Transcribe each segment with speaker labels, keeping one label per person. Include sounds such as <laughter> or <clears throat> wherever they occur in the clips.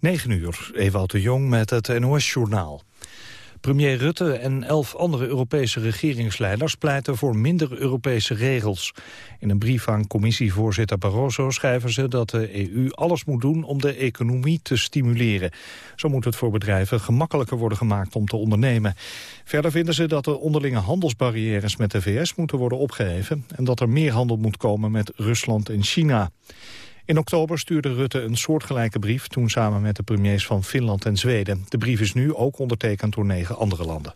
Speaker 1: 9 uur, Ewout de Jong met het NOS-journaal. Premier Rutte en elf andere Europese regeringsleiders pleiten voor minder Europese regels. In een brief aan commissievoorzitter Barroso schrijven ze dat de EU alles moet doen om de economie te stimuleren. Zo moet het voor bedrijven gemakkelijker worden gemaakt om te ondernemen. Verder vinden ze dat de onderlinge handelsbarrières met de VS moeten worden opgeheven en dat er meer handel moet komen met Rusland en China. In oktober stuurde Rutte een soortgelijke brief... toen samen met de premiers van Finland en Zweden. De brief is nu ook ondertekend door negen andere landen.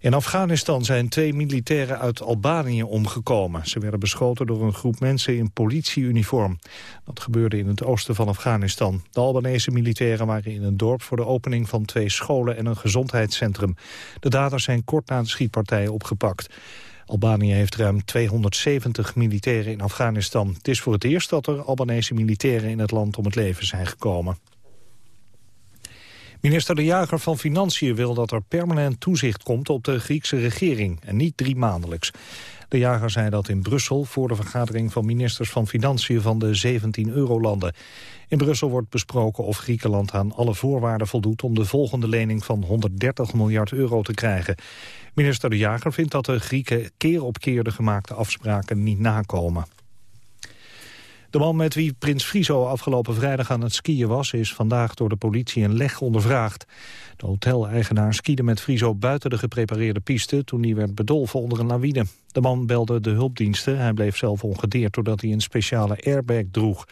Speaker 1: In Afghanistan zijn twee militairen uit Albanië omgekomen. Ze werden beschoten door een groep mensen in politieuniform. Dat gebeurde in het oosten van Afghanistan. De Albanese militairen waren in een dorp voor de opening van twee scholen en een gezondheidscentrum. De daders zijn kort na de schietpartij opgepakt. Albanië heeft ruim 270 militairen in Afghanistan. Het is voor het eerst dat er Albanese militairen in het land om het leven zijn gekomen. Minister De Jager van Financiën wil dat er permanent toezicht komt op de Griekse regering en niet drie maandelijks. De jager zei dat in Brussel voor de vergadering van ministers van Financiën van de 17 eurolanden. In Brussel wordt besproken of Griekenland aan alle voorwaarden voldoet om de volgende lening van 130 miljard euro te krijgen. Minister De Jager vindt dat de Grieken keer op keer de gemaakte afspraken niet nakomen. De man met wie prins Friso afgelopen vrijdag aan het skiën was... is vandaag door de politie in leg ondervraagd. De hoteleigenaar skiede met Friso buiten de geprepareerde piste... toen hij werd bedolven onder een lawine. De man belde de hulpdiensten. Hij bleef zelf ongedeerd doordat hij een speciale airbag droeg.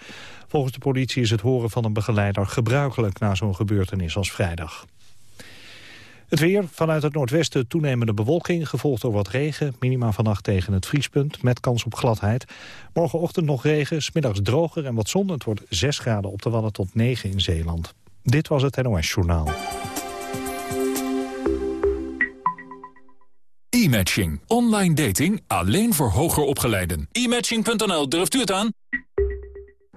Speaker 1: Volgens de politie is het horen van een begeleider gebruikelijk... na zo'n gebeurtenis als vrijdag. Het weer, vanuit het noordwesten toenemende bewolking, gevolgd door wat regen. Minima vannacht tegen het vriespunt, met kans op gladheid. Morgenochtend nog regen, smiddags droger en wat zon. Het wordt 6 graden op de Wadden tot 9 in Zeeland. Dit was het NOS Journaal.
Speaker 2: E-matching. Online dating alleen voor hoger opgeleiden. E-matching.nl, durft u het aan?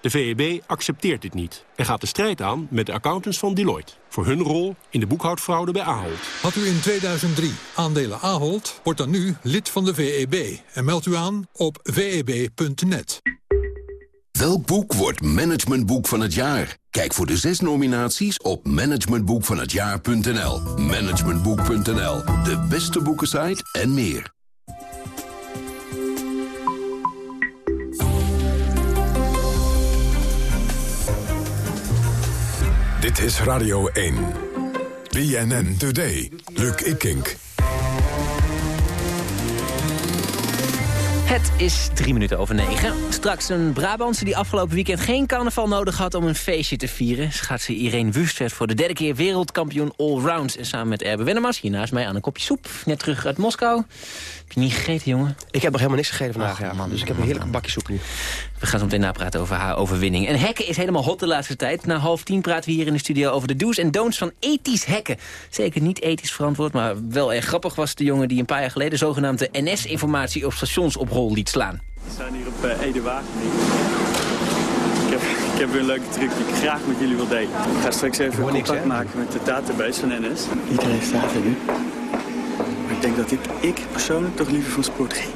Speaker 3: De VEB accepteert dit niet en gaat de strijd aan met de accountants van Deloitte... voor hun rol in de boekhoudfraude bij Ahold.
Speaker 4: Had u in 2003 aandelen Ahold, wordt dan nu lid van de VEB... en meldt u aan op veb.net.
Speaker 5: Welk boek wordt managementboek van het jaar? Kijk voor de zes nominaties op managementboekvanhetjaar.nl. Managementboek.nl, de beste boekensite en meer.
Speaker 2: Dit is Radio 1. BNN Today. Luc Ikink.
Speaker 6: Het is drie minuten over negen. Straks een Brabantse die afgelopen weekend geen carnaval nodig had om een feestje te vieren. Ze Irene Wust voor de derde keer wereldkampioen allround. En samen met Erbe Wennemars, hier naast mij aan een kopje soep. Net terug uit Moskou. Heb je niet gegeten, jongen?
Speaker 7: Ik heb nog helemaal niks gegeten vandaag, ja. Man, dus ik heb een heerlijke bakje soep nu.
Speaker 6: We gaan zo meteen napraten over haar overwinning. En hekken is helemaal hot de laatste tijd. Na half tien praten we hier in de studio over de do's en don'ts van ethisch hekken. Zeker niet ethisch verantwoord, maar wel erg grappig was de jongen... die een paar jaar geleden zogenaamde NS-informatie op stations op rol liet slaan.
Speaker 8: We zijn hier op uh, Ede. Ik heb, <laughs> ik heb weer een leuke truc die ik graag met jullie wil delen. Ik ga straks even contact maken met de database van NS. Iedereen staat er nu. Ik denk dat ik, ik persoonlijk toch liever van sport ging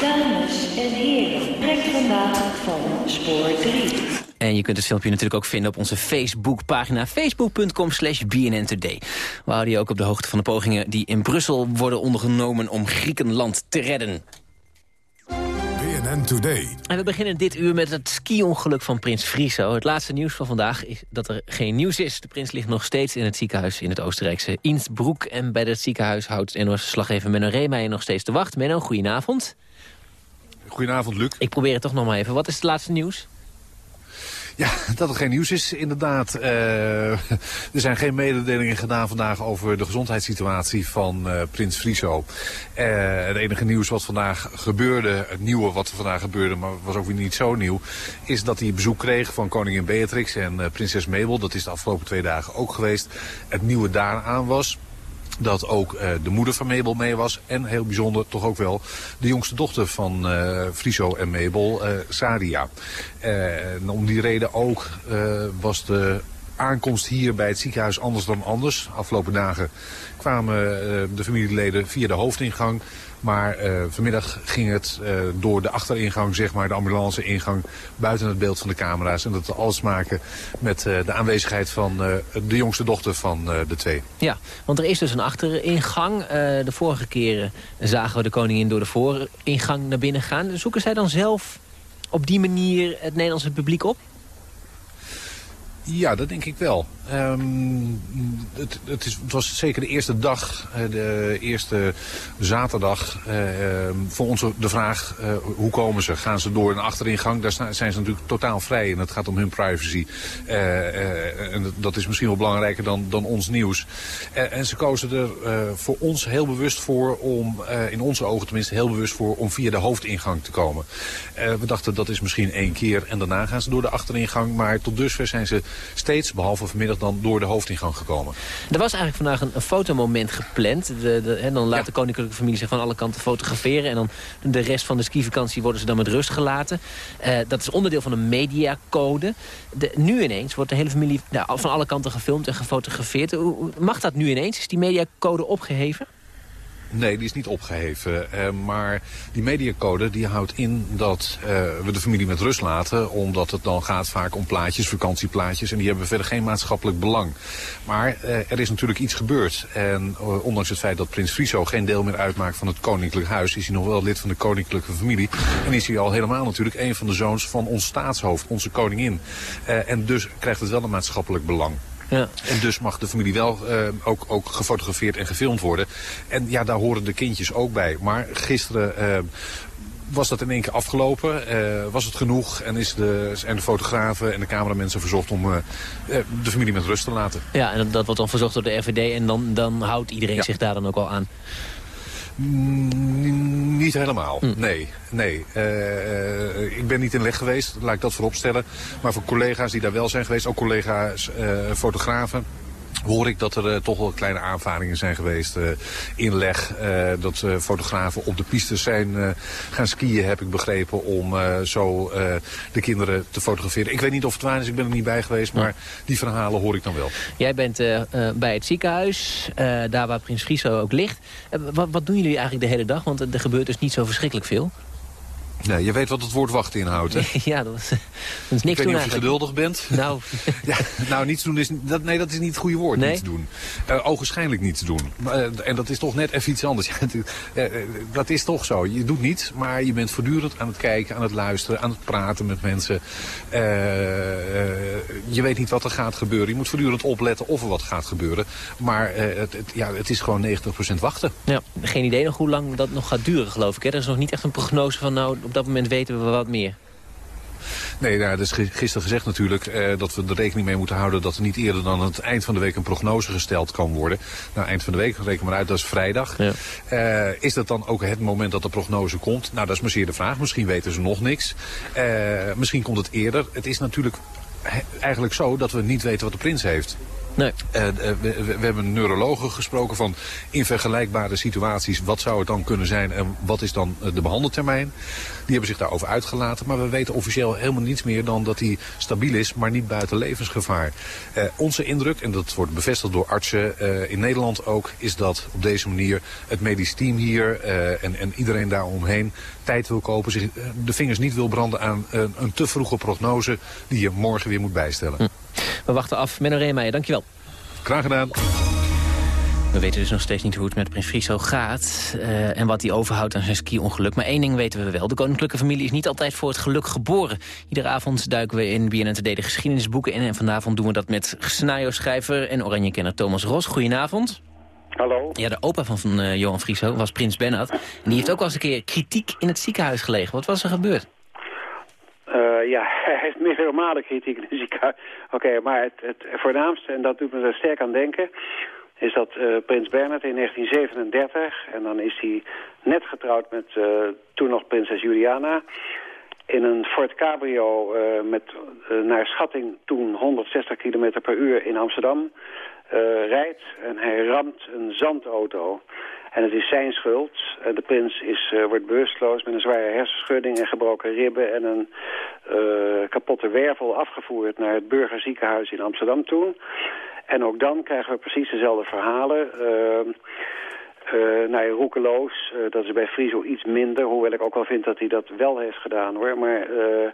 Speaker 6: Dames en heren, trek vandaag van Spoor 3. En je kunt het filmpje natuurlijk ook vinden op onze Facebookpagina. Facebook.com slash BNN Today. We houden je ook op de hoogte van de pogingen die in Brussel worden ondergenomen om Griekenland te redden.
Speaker 2: BNN Today.
Speaker 6: En we beginnen dit uur met het ski-ongeluk van prins Friso. Het laatste nieuws van vandaag is dat er geen nieuws is. De prins ligt nog steeds in het ziekenhuis in het Oostenrijkse Innsbruck. En bij het ziekenhuis houdt NOS-slaggever Menno Reemeijer nog steeds te wachten. Menno, goedenavond.
Speaker 9: Goedenavond, Luc.
Speaker 6: Ik probeer het toch nog maar even. Wat is het laatste nieuws?
Speaker 9: Ja, <laughs> dat er geen nieuws is, inderdaad. Uh, <laughs> er zijn geen mededelingen gedaan vandaag over de gezondheidssituatie van uh, prins Friso. Uh, het enige nieuws wat vandaag gebeurde, het nieuwe wat vandaag gebeurde, maar was ook weer niet zo nieuw, is dat hij bezoek kreeg van koningin Beatrix en prinses Mabel. Dat is de afgelopen twee dagen ook geweest. Het nieuwe daaraan was dat ook uh, de moeder van Mabel mee was. En heel bijzonder toch ook wel de jongste dochter van uh, Friso en Mabel, uh, Sadia. En om die reden ook was de aankomst hier bij het ziekenhuis anders dan anders. Afgelopen dagen kwamen de familieleden via de hoofdingang. Maar uh, vanmiddag ging het uh, door de achteringang, zeg maar, de ambulance-ingang, buiten het beeld van de camera's. En dat alles maken met uh, de aanwezigheid van de jongste dochter van de twee.
Speaker 6: Ja, want er is dus een achteringang. de vorige keren zagen we de koningin door de vooringang naar binnen gaan. Zoeken zij dan zelf op die manier het Nederlandse publiek op?
Speaker 9: Ja, dat denk ik wel. Um, het, het, is, was zeker de eerste dag, eh, de eerste zaterdag, uh, voor ons de vraag uh, hoe komen ze? Gaan ze door een achteringang? Daar zijn ze natuurlijk totaal vrij en het gaat om hun privacy. en dat is misschien wel belangrijker dan, dan ons nieuws. en ze kozen er voor ons heel bewust voor om, in onze ogen tenminste heel bewust voor, om via de hoofdingang te komen. we dachten dat is misschien één keer en daarna gaan ze door de achteringang. Maar tot dusver zijn ze steeds, behalve vanmiddag dan door de hoofdingang gekomen.
Speaker 6: Er was eigenlijk vandaag een, een fotomoment gepland. De, de, dan laat de koninklijke familie zich van alle kanten fotograferen. En dan de rest van de skivakantie worden ze dan met rust gelaten. Uh, dat is onderdeel van een mediacode. De, nu ineens wordt de hele familie nou, van alle kanten gefilmd en gefotografeerd. Mag dat nu ineens? Is die mediacode opgeheven?
Speaker 9: Nee, die is niet opgeheven. Uh, maar die mediacode die houdt in dat uh, we de familie met rust laten. Omdat het dan gaat vaak om plaatjes, vakantieplaatjes. En die hebben verder geen maatschappelijk belang. Maar uh, er is natuurlijk iets gebeurd. En ondanks het feit dat prins Friso geen deel meer uitmaakt van het koninklijk huis... is hij nog wel lid van de koninklijke familie. En is hij al helemaal natuurlijk een van de zoons van ons staatshoofd, onze koningin. en dus krijgt het wel een maatschappelijk belang. Ja. En dus mag de familie wel uh, ook, ook gefotografeerd en gefilmd worden. En ja, daar horen de kindjes ook bij. Maar gisteren uh, was dat in één keer afgelopen? Uh, was het genoeg? En is de, zijn de fotografen en de cameramensen verzocht om uh, de familie met rust te laten?
Speaker 6: Ja, en dat wordt dan verzocht door de RVD en dan, dan houdt iedereen ja. zich daar dan ook al aan?
Speaker 9: Niet helemaal, hm. nee. nee. Uh, ik ben niet in leg geweest, laat ik dat vooropstellen. Maar voor collega's die daar wel zijn geweest, ook collega's uh, fotografen hoor ik dat er uh, toch wel kleine aanvaringen zijn geweest. Uh, inleg, uh, dat fotografen op de pistes zijn gaan skiën, heb ik begrepen, om zo de kinderen te fotograferen. Ik weet niet of het waar is, ik ben er niet bij geweest, maar die verhalen hoor ik dan wel.
Speaker 6: Jij bent bij het ziekenhuis, daar waar Prins Friso ook ligt. Wat, wat, doen jullie eigenlijk de hele dag? Want er gebeurt dus niet zo verschrikkelijk veel.
Speaker 9: Nee, je weet wat het woord wachten inhoudt, hè? <laughs>
Speaker 6: ja, dat is, dat is niks
Speaker 9: Ik weet
Speaker 6: niet
Speaker 9: of je geduldig bent.
Speaker 6: Nou, <laughs>
Speaker 9: ja, nou niets doen is... Dat, nee, dat is niet het goede woord,
Speaker 6: nee?
Speaker 9: niets doen. Uh, ogenschijnlijk niets doen. Uh, en dat is toch net even iets anders. <laughs> uh, dat is toch zo. Je doet niets, maar je bent voortdurend aan het kijken, aan het luisteren, aan het praten met mensen. je weet niet wat er gaat gebeuren. Je moet voortdurend opletten of er wat gaat gebeuren. Maar het, het, ja, het is gewoon 90% wachten.
Speaker 6: Ja, geen idee nog hoe lang dat nog gaat duren, geloof ik. Hè? Er is nog niet echt een prognose van... nou op dat moment weten we wat meer.
Speaker 9: Nee, nou, dat is gisteren gezegd natuurlijk eh, dat we er rekening mee moeten houden... dat er niet eerder dan het eind van de week een prognose gesteld kan worden. Nou, eind van de week, reken maar uit, dat is vrijdag. Ja. Uh, is dat dan ook het moment dat de prognose komt? Nou, dat is maar zeer de vraag. Misschien weten ze nog niks. Uh, misschien komt het eerder. Het is natuurlijk eigenlijk zo dat we niet weten wat de prins heeft.
Speaker 6: Nee.
Speaker 9: Uh, we, we, hebben neurologen gesproken van in vergelijkbare situaties... wat zou het dan kunnen zijn en wat is dan de behandeltermijn. Die hebben zich daarover uitgelaten. Maar we weten officieel helemaal niets meer dan dat hij stabiel is... maar niet buiten levensgevaar. Uh, onze indruk, en dat wordt bevestigd door artsen uh, in Nederland ook... is dat op deze manier het medisch team hier en, en iedereen daaromheen tijd wil kopen... zich de vingers niet wil branden aan een te vroege prognose... die je morgen weer moet bijstellen. Hm.
Speaker 6: We wachten af. Menno Reemeijer, dankjewel.
Speaker 9: Graag gedaan.
Speaker 6: We weten dus nog steeds niet hoe het met Prins Friso gaat... Uh, en wat hij overhoudt aan zijn ski-ongeluk. Maar één ding weten we wel. De koninklijke familie is niet altijd voor het geluk geboren. Iedere avond duiken we in BNN Today de geschiedenisboeken in... en vanavond doen we dat met scenario-schrijver en oranje-kenner Thomas Ros. Goedenavond.
Speaker 10: Hallo.
Speaker 6: Ja, de opa van, van uh, Johan Friso was prins Bernhard. En die heeft ook wel eens een keer kritiek in het ziekenhuis gelegen. Wat was er gebeurd?
Speaker 10: Uh, ja, <laughs> hij heeft meerdere malen kritiek in de ziekenhuis. Oké, maar het, het voornaamste, en dat doet me er sterk aan denken... is dat uh, prins Bernhard in 1937... en dan is hij net getrouwd met uh, toen nog prinses Juliana... in een Ford Cabrio met naar schatting toen 160 km per uur in Amsterdam... rijdt en hij ramt een zandauto. En het is zijn schuld. de prins is, wordt bewusteloos met een zware hersenschudding en gebroken ribben en een kapotte wervel afgevoerd naar het burgerziekenhuis in Amsterdam toen. En ook dan krijgen we precies dezelfde verhalen. Uh, nou roekeloos, uh, dat is bij Friso iets minder. Hoewel ik ook wel vind dat hij dat wel heeft gedaan hoor. Maar uh,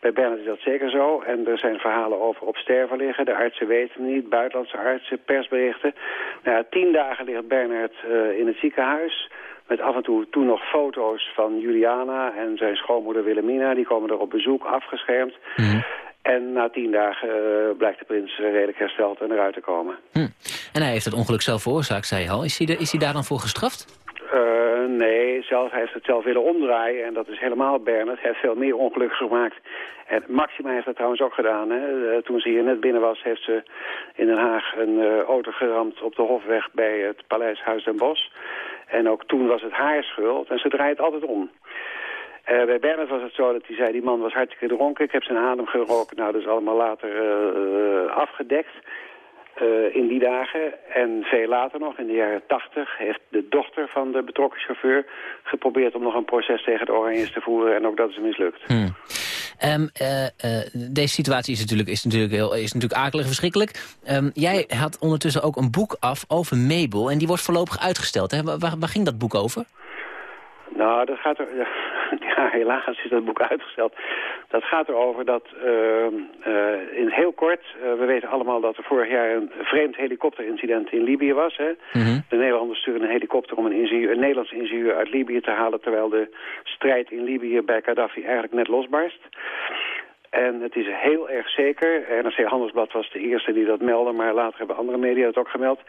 Speaker 10: bij Bernard is dat zeker zo. En er zijn verhalen over op sterven liggen. De artsen weten het niet, buitenlandse artsen, persberichten. Nou ja, tien dagen ligt Bernard in het ziekenhuis. Met af en toe toen nog foto's van Juliana en zijn schoonmoeder Wilhelmina. Die komen er op bezoek, afgeschermd. Mm. En na tien dagen uh, blijkt de prins redelijk hersteld en eruit te komen.
Speaker 6: Hm. En hij heeft het ongeluk zelf veroorzaakt, zei je al. Is hij, de, is hij daar dan voor gestraft?
Speaker 10: Uh, nee, zelf, hij heeft het zelf willen omdraaien. En dat is helemaal Bernard. Hij heeft veel meer ongelukken gemaakt. En Maxima heeft dat trouwens ook gedaan. Hè. Uh, toen ze hier net binnen was, heeft ze in Den Haag een auto geramd op de Hofweg bij het Paleis Huis den Bosch. En ook toen was het haar schuld. En ze draait altijd om. Uh, bij Bernard was het zo dat hij zei, die man was hartstikke dronken. Ik heb zijn adem geroken. Nou, dat is allemaal later uh, afgedekt. Uh, in die dagen. En veel later nog, in de jaren tachtig, heeft de dochter van de betrokken chauffeur geprobeerd om nog een proces tegen de Oranjes te voeren. En ook dat is mislukt.
Speaker 6: Hmm. Um, deze situatie is natuurlijk, is natuurlijk, heel, is natuurlijk akelig verschrikkelijk. Um, jij had ondertussen ook een boek af over Mabel. En die wordt voorlopig uitgesteld. Hè? Waar, waar ging dat boek over?
Speaker 10: Nou, dat gaat er... Ja, <laughs> helaas is dat boek uitgesteld. Dat gaat erover dat, uh, uh, in heel kort, uh, we weten allemaal dat er vorig jaar een vreemd helikopterincident in Libië was. Hè? Mm De Nederlanders sturen een helikopter om een, ingenieur, een Nederlands ingenieur uit Libië te halen, terwijl de strijd in Libië bij Gaddafi eigenlijk net losbarst. En het is heel erg zeker, NRC Handelsblad was de eerste die dat meldde, maar later hebben andere media het ook gemeld,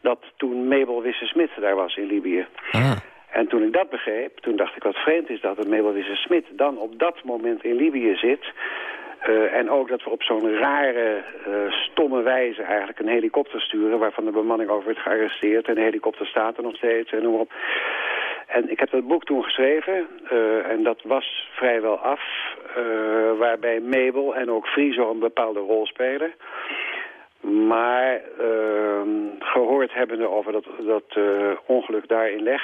Speaker 10: dat toen Mabel Wisse-Smit daar was in Libië. Ah. En toen ik dat begreep, toen dacht ik wat vreemd is dat het Mabel Wisse-Smit dan op dat moment in Libië zit. Uh, en ook dat we op zo'n rare, uh, stomme wijze eigenlijk een helikopter sturen... waarvan de bemanning over wordt gearresteerd en de helikopter staat er nog steeds en noem op. En ik heb dat boek toen geschreven uh, en dat was vrijwel af... waarbij Mabel en ook Friso een bepaalde rol spelen... Maar uh, gehoord hebbende over dat, dat uh, ongeluk daar in Leg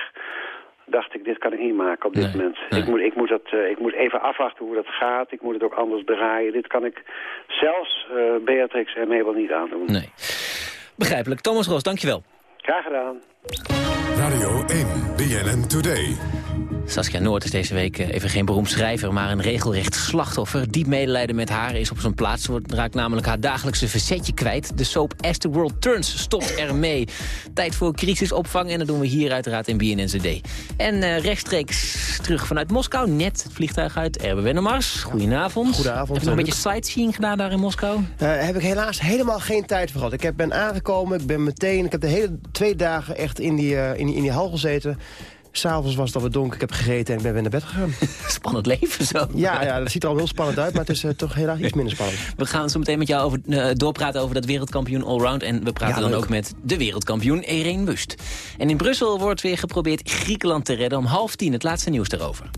Speaker 10: dacht ik, dit kan ik niet maken op dit moment. Ik, moet, ik, moet dat, uh, ik moet even afwachten hoe dat gaat. Ik moet het ook anders draaien. Dit kan ik zelfs uh, Beatrix en Mabel niet aandoen.
Speaker 6: Nee. Begrijpelijk. Thomas Roos, dankjewel.
Speaker 10: Graag gedaan.
Speaker 11: Radio 1, BNN Today.
Speaker 6: Saskia Noord is deze week eh, even geen beroemd schrijver... maar een regelrecht slachtoffer. Diep medelijden met haar is op zijn plaats. Ze raakt namelijk haar dagelijkse verzetje kwijt. De soap As the World Turns stopt ermee. Tijd voor crisisopvang en dat doen we hier uiteraard in BNNCD. En uh, rechtstreeks terug vanuit Moskou. Net het vliegtuig uit RBW Mars. Goedenavond.
Speaker 12: Goedenavond.
Speaker 6: Heb je nog een beetje sightseeing gedaan daar in Moskou?
Speaker 12: Uh, heb ik helaas helemaal geen tijd voor gehad. Ik heb, ben aangekomen, ik ben meteen... Ik heb de hele twee dagen echt in die, uh, in die, in die hal gezeten... S'avonds was het alweer donker, ik heb gegeten en ik ben weer naar bed gegaan. <laughs>
Speaker 6: Spannend leven zo.
Speaker 12: Ja, ja, dat ziet er al heel spannend uit, maar het is uh, toch helaas iets minder spannend. <laughs>
Speaker 6: We gaan zo meteen met jou over, uh, doorpraten over dat wereldkampioen allround. En we praten ja, dan ook met de wereldkampioen Irene Wust. En in Brussel wordt weer geprobeerd Griekenland te redden om half tien. Het laatste nieuws daarover.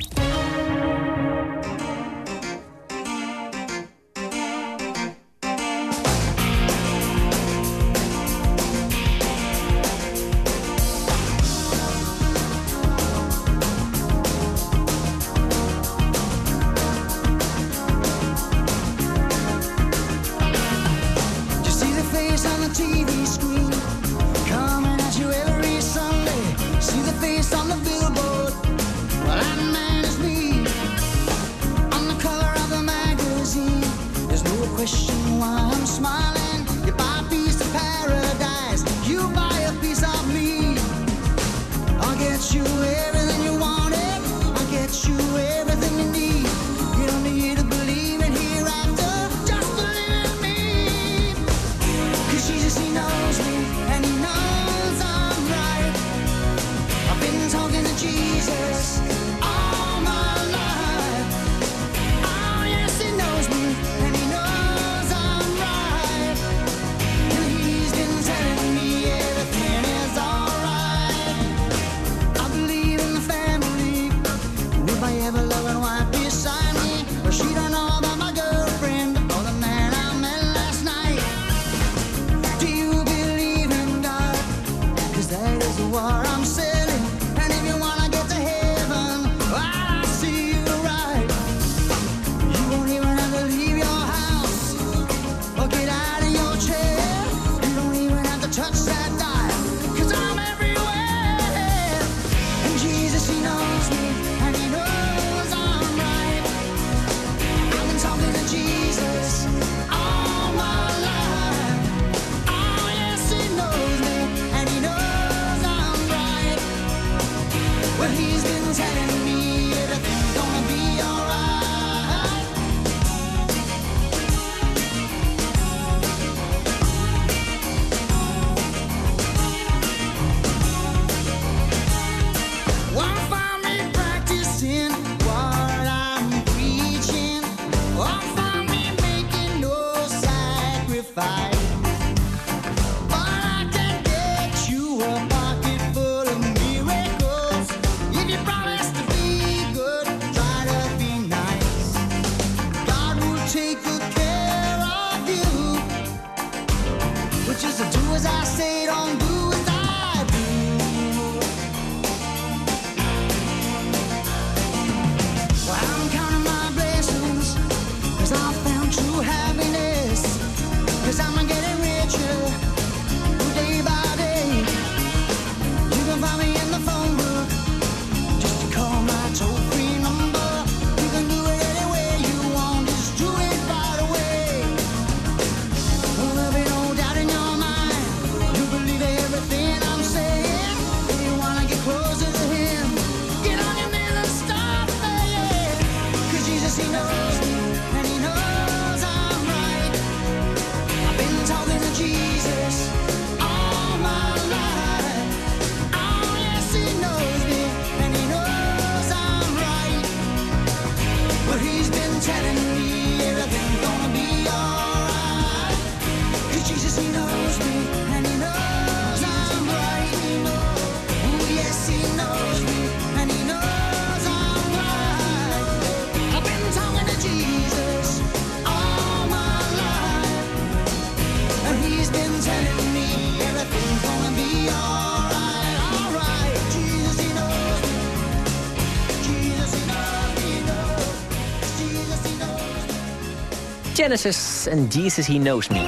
Speaker 6: Genesis en Jesus He Knows Me.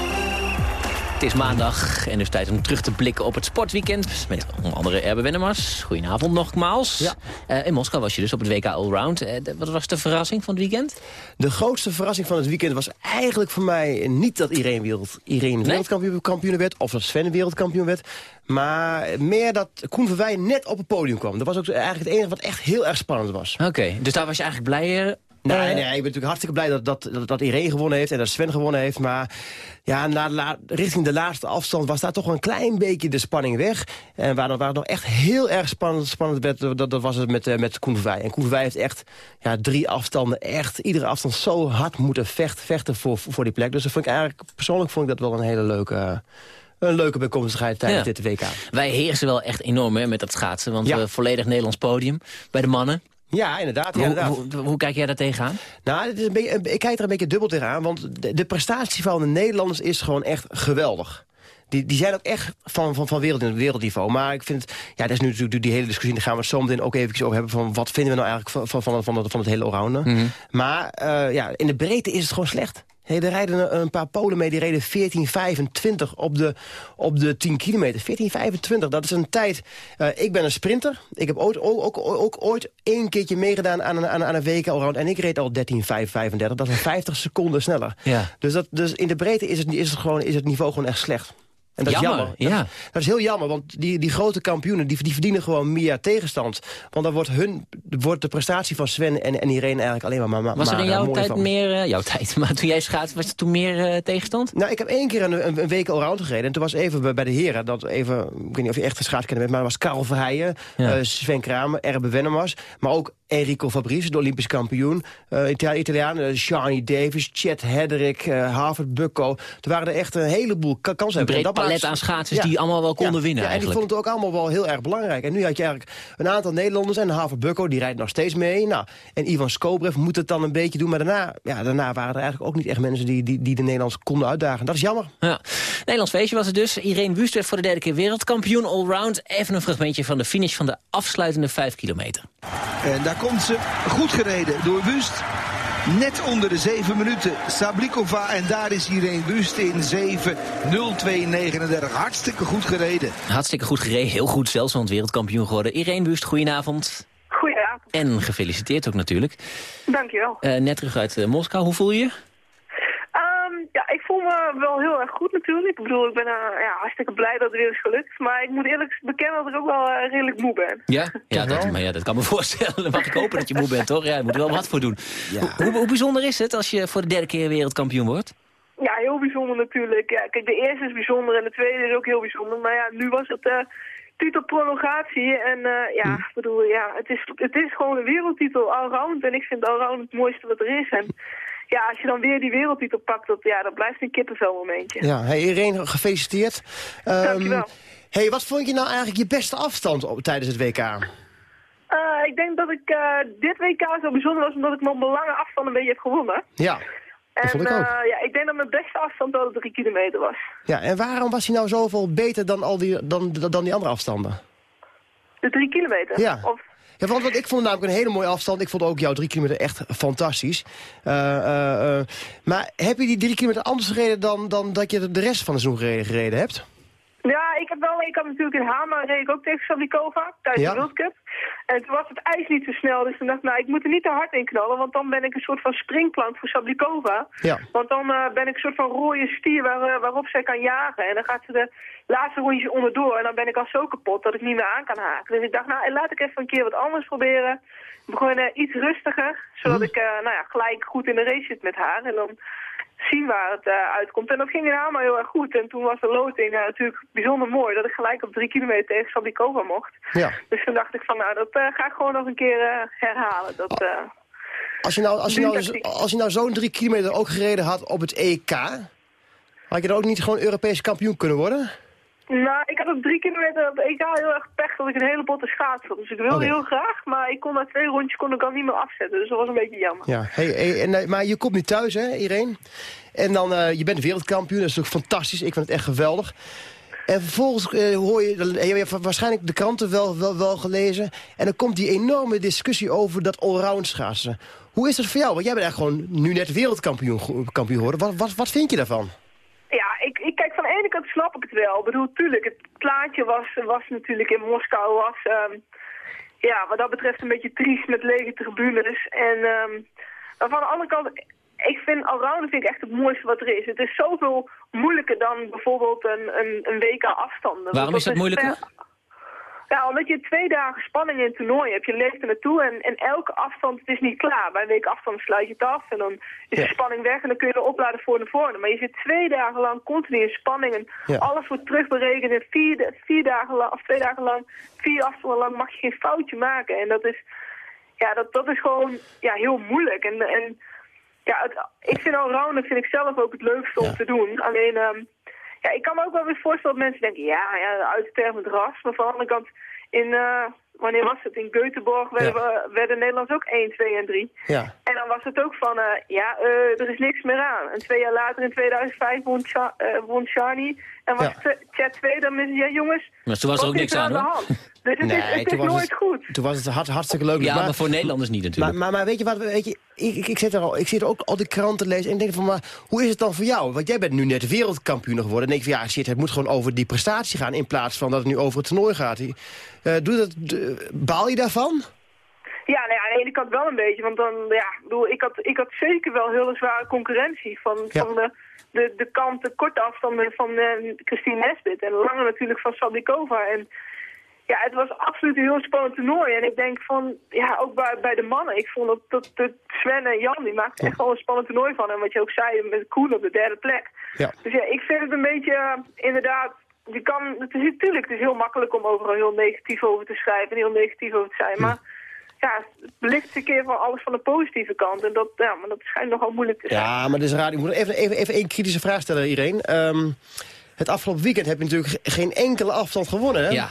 Speaker 6: Het is maandag en dus tijd om terug te blikken op het sportweekend. Met onder andere Erbe Wennemars. Goedenavond nogmaals. Ja. Uh, in Moskou was je dus op het WK Allround. Uh, wat was de verrassing van het weekend?
Speaker 12: De grootste verrassing van het weekend was eigenlijk voor mij niet dat Irene, wereld, Irene wereldkampioen werd... of dat Sven wereldkampioen werd. Maar meer dat Koen Verwij net op het podium kwam. Dat was ook eigenlijk het enige wat echt heel erg spannend was.
Speaker 6: Oké, dus daar was je eigenlijk blijer
Speaker 12: Nee, nee, ik ben natuurlijk hartstikke blij dat, dat, dat, dat Irene gewonnen heeft en dat Sven gewonnen heeft. Maar ja, na, richting de laatste afstand was daar toch een klein beetje de spanning weg. En waar, waar het nog echt heel erg spannend, spannend werd, dat, dat was het met, uh, met Koen Verwij. En Koen Verwij heeft echt ja, drie afstanden, echt iedere afstand zo hard moeten vechten, vechten voor, voor die plek. Dus dat vond ik eigenlijk, persoonlijk vond ik dat wel een hele leuke... een leuke bijkomstigheid tijdens dit WK.
Speaker 6: Wij heersen wel echt enorm hè, met dat schaatsen. Want we volledig Nederlands podium bij de mannen.
Speaker 12: Ja, inderdaad.
Speaker 6: Hoe,
Speaker 12: inderdaad.
Speaker 6: Hoe, hoe, kijk jij daar tegenaan?
Speaker 12: Nou, is een beetje, ik kijk er een beetje dubbel tegenaan. Want de, de prestatie van de Nederlanders is gewoon echt geweldig. Die, die zijn ook echt van, van, van wereld, wereldniveau. Maar ik vind, ja, dat is nu natuurlijk die hele discussie. Daar gaan we het zo meteen ook even over hebben. Van wat vinden we nou eigenlijk van, van, van, van, het, van het hele allrounder. Mm Maar uh, ja, in de breedte is het gewoon slecht. Hey, er rijden een paar Polen mee, die reden 14.25 op de, op de 10 kilometer. 14.25, dat is een tijd... Uh, ik ben een sprinter. Ik heb ooit, ook, ook, ook, ooit één keertje meegedaan aan een, aan, aan een week allround. En ik reed al 13.35. Dat is 50 seconden sneller. Ja. Dus, dat, dus in de breedte is het, is, het gewoon, is het niveau gewoon echt slecht. En dat
Speaker 6: jammer,
Speaker 12: is jammer.
Speaker 6: Ja.
Speaker 12: Dat, is heel jammer, want die, die grote kampioenen die, die verdienen gewoon meer tegenstand. Want dan wordt, hun, wordt de prestatie van Sven en, en Irene eigenlijk alleen maar, maar
Speaker 6: Was er in
Speaker 12: eh,
Speaker 6: jouw tijd meer... Uh, jouw <laughs> tijd, maar toen jij schaats, was er toen meer uh, tegenstand?
Speaker 12: Nou, ik heb één keer een, een, week allround gereden. En toen was even bij, bij de heren, dat even, ik weet niet of je echt een bent, maar dat was Karel Verheijen, ja. Sven Kramer, Erbe Wennemars. Maar ook Enrico Fabrice, de Olympisch kampioen. Uh, Italiaan, Shani Davis, Chet Hedrick, Harvard Bucko. Er waren er echt een heleboel kansen.
Speaker 6: Breed palet aan schaatsers ja. die allemaal wel konden
Speaker 12: ja.
Speaker 6: winnen
Speaker 12: ja, en die vonden het ook allemaal wel heel erg belangrijk. En nu had je eigenlijk een aantal Nederlanders en Harvard Bucko, die rijdt nog steeds mee. Nou, en Ivan Skobrev moet het dan een beetje doen. Maar daarna, ja, daarna waren er eigenlijk ook niet echt mensen die, die, die de Nederlanders konden uitdagen. Dat is jammer.
Speaker 6: Ja. Nederlands feestje was het dus. Irene Wust werd voor de derde keer wereldkampioen allround. Even een fragmentje van de finish van de afsluitende 5 kilometer.
Speaker 13: En daar komt ze goed gereden door Wust. Net onder de 7 minuten. Sablikova en daar is Irene Wust in 7 0239 Hartstikke goed gereden.
Speaker 6: Hartstikke goed gereden. Heel goed zelfs, want wereldkampioen geworden. Irene Wust, goedenavond.
Speaker 14: Goedenavond.
Speaker 6: En gefeliciteerd ook natuurlijk.
Speaker 14: Dankjewel.
Speaker 6: Uh, net terug uit uh, Moskou. Hoe voel je je?
Speaker 14: Ja, ik voel me wel heel erg goed natuurlijk. Ik bedoel, ik ben uh, ja, hartstikke blij dat het weer is gelukt. Maar ik moet eerlijk bekennen dat ik ook wel uh, redelijk moe ben.
Speaker 6: Ja, ja, dat, maar ja, dat kan me <laughs> voorstellen. Dan mag ik hopen dat je moe bent, toch? Ja, je moet er wel wat voor doen. Ja. Hoe, hoe, bijzonder is het als je voor de derde keer wereldkampioen wordt?
Speaker 14: Ja, heel bijzonder natuurlijk. Ja, kijk, de eerste is bijzonder en de tweede is ook heel bijzonder. Maar ja, nu was het... Uh, titelprolongatie. En uh, ja, ik bedoel, ja, het is, het is gewoon een wereldtitel allround. En ik vind allround het mooiste wat er is. En ja, als je dan weer die wereldtitel pakt, dat, ja, dat blijft een kippenvel momentje.
Speaker 12: Ja, hey Irene, gefeliciteerd.
Speaker 14: Um, Dankjewel.
Speaker 12: Hey, wat vond je nou eigenlijk je beste afstand op, tijdens het WK?
Speaker 14: Uh, ik denk dat ik uh, dit WK zo bijzonder was omdat ik op een lange afstand een beetje heb gewonnen.
Speaker 12: Ja, dat
Speaker 14: en,
Speaker 12: vond ik ook.
Speaker 14: Uh, ja, ik denk dat mijn beste afstand wel de drie kilometer was.
Speaker 12: Ja, en waarom was hij nou zoveel beter dan, al die, dan, dan die andere afstanden?
Speaker 14: De drie kilometer?
Speaker 12: Ja.
Speaker 14: Of,
Speaker 12: ja, want, want ik vond het namelijk een hele mooie afstand. Ik vond ook jouw drie kilometer echt fantastisch. Uh, uh, uh, maar heb je die drie kilometer anders gereden dan, dan dat je de rest van de seizoen gereden, gereden hebt?
Speaker 14: Ja, ik heb wel, ik had natuurlijk in Hama reed ik ook tegen Sablikova tijdens
Speaker 12: Ja?
Speaker 14: de World Cup. En toen was het ijs niet zo snel, dus toen dacht ik, nou, ik moet er niet te hard in knallen, want dan ben ik een soort van springplank voor Sablikova.
Speaker 12: Ja.
Speaker 14: Want dan uh, ben ik een soort van rode stier waar, uh, waarop zij kan jagen. En dan gaat ze de laatste rondjes onderdoor en dan ben ik al zo kapot dat ik niet meer aan kan haken. Dus ik dacht, nou, laat ik even een keer wat anders proberen. Ik begon uh, iets rustiger, zodat ik nou ja, gelijk goed in de race zit met haar. En dan zien waar het uh, uitkomt. En dat ging inderdaad maar heel erg goed. En toen was de loting uh, natuurlijk bijzonder mooi. Dat ik gelijk op drie kilometer tegen Sablikova mocht.
Speaker 12: Ja.
Speaker 14: Dus toen dacht ik van nou, dat uh, ga ik gewoon nog een keer herhalen. Dat,
Speaker 12: als je nou, als je nou, als je nou zo'n drie kilometer ook gereden had op het EK... had je dan ook niet gewoon Europese kampioen kunnen worden?
Speaker 14: Nou, ik had op drie kilometer op EK heel erg pech dat ik een hele botte schaats had. Dus ik wilde
Speaker 12: Okay.
Speaker 14: heel graag, maar ik kon na twee rondjes kon ik al niet meer afzetten. Dus dat was een beetje jammer.
Speaker 12: Ja, hey, hey, en, eh, maar je komt nu thuis, hè, Irene? En dan, eh, je bent wereldkampioen, dat is ook fantastisch. Ik vind het echt geweldig. En vervolgens eh, hoor je, je hebt waarschijnlijk de kranten wel, wel, wel gelezen. En dan komt die enorme discussie over dat allround schaatsen. Hoe is dat voor jou? Want jij bent eigenlijk gewoon nu net wereldkampioen kampioen geworden. Wat, wat, wat vind je daarvan?
Speaker 14: Ja, ik, ik kijk van de ene kant snap ik het wel. Ik bedoel, tuurlijk, het plaatje was, was natuurlijk in Moskou was, ehm, ja, wat dat betreft een beetje triest met lege tribunes. En ehm, maar van de andere kant, ik vind allrounder vind ik echt het mooiste wat er is. Het is zoveel moeilijker dan bijvoorbeeld een, een, een WK afstanden.
Speaker 6: Waarom is dat moeilijker?
Speaker 14: Ja, omdat je twee dagen spanning in het toernooi hebt. Je leeft er naartoe en, en elke afstand het is niet klaar. Bij een week afstand sluit je het af en dan is de spanning weg en dan kun je er opladen voor de volgende. Maar je zit twee dagen lang continu in spanning en
Speaker 15: Ja.
Speaker 14: alles wordt terugberekend. En vier, vier dagen lang, of twee dagen lang, vier afstanden lang mag je geen foutje maken. En dat is, ja, dat, dat is gewoon ja, heel moeilijk. En, en ja, het, ik vind allrounder vind ik zelf ook het leukste om te doen. Alleen, ehm, ja, ik kan me ook wel weer voorstellen dat mensen denken, ja, ja uitstervend ras. Maar van de andere kant, in, eh, wanneer was het? In Göteborg werden, we- werden Nederlands ook 1, 2 en 3.
Speaker 12: Ja.
Speaker 14: En dan was het ook van, eh, ja, eh, er is niks meer aan. En twee jaar later, in 2005, won, Cha won Shani. En was
Speaker 12: Ja.
Speaker 14: Ch- Chat 2, dan is ja, jongens,
Speaker 6: Maar toen was er ook niks aan,
Speaker 14: de
Speaker 6: hoor.
Speaker 14: hand? Dus het is, het is
Speaker 12: toen was
Speaker 14: nooit
Speaker 12: het,
Speaker 14: goed.
Speaker 12: Toen was het hart, hartstikke leuk.
Speaker 6: Ja, maar voor Nederlanders niet natuurlijk.
Speaker 12: maar, maar weet je wat, weet je, ik, ik, ik, zit er al, ik zit er ook al die kranten te lezen en ik denk van, maar hoe is het dan voor jou? Want jij bent nu net wereldkampioen geworden. En denk ik van, ja, shit, het moet gewoon over die prestatie gaan in plaats van dat het nu over het toernooi gaat. Eh doe dat, baal je daarvan?
Speaker 14: Ja, nou ja, aan de ene kant wel een beetje. Want dan, ja, ik bedoel, ik had, ik had zeker wel hele zware concurrentie van,
Speaker 12: Ja.
Speaker 14: van de, de, de kant, de korte afstanden van eh, Christine Nesbit. En lange natuurlijk van Sablikova. En ja, het was absoluut een heel spannend toernooi. En ik denk van, ja, ook bij, bij de mannen. Ik vond dat, dat, dat Sven en Jan, die maakten echt wel een spannend toernooi van. En wat je ook zei, met Koen op de derde plek.
Speaker 12: Ja.
Speaker 14: Dus ja, ik vind het een beetje, eh, inderdaad, je kan, het is natuurlijk, het is heel makkelijk om overal heel negatief over te schrijven en heel negatief over te zijn. Maar ja, het belicht een keer van alles van de positieve kant. En dat, ja, maar dat schijnt nogal moeilijk te zijn.
Speaker 12: Ja, maar dit is raar. Ik moet even, even, even één kritische vraag stellen, Irene. Ehm, het afgelopen weekend heb je natuurlijk ge- geen enkele afstand gewonnen, hè?
Speaker 6: Ja.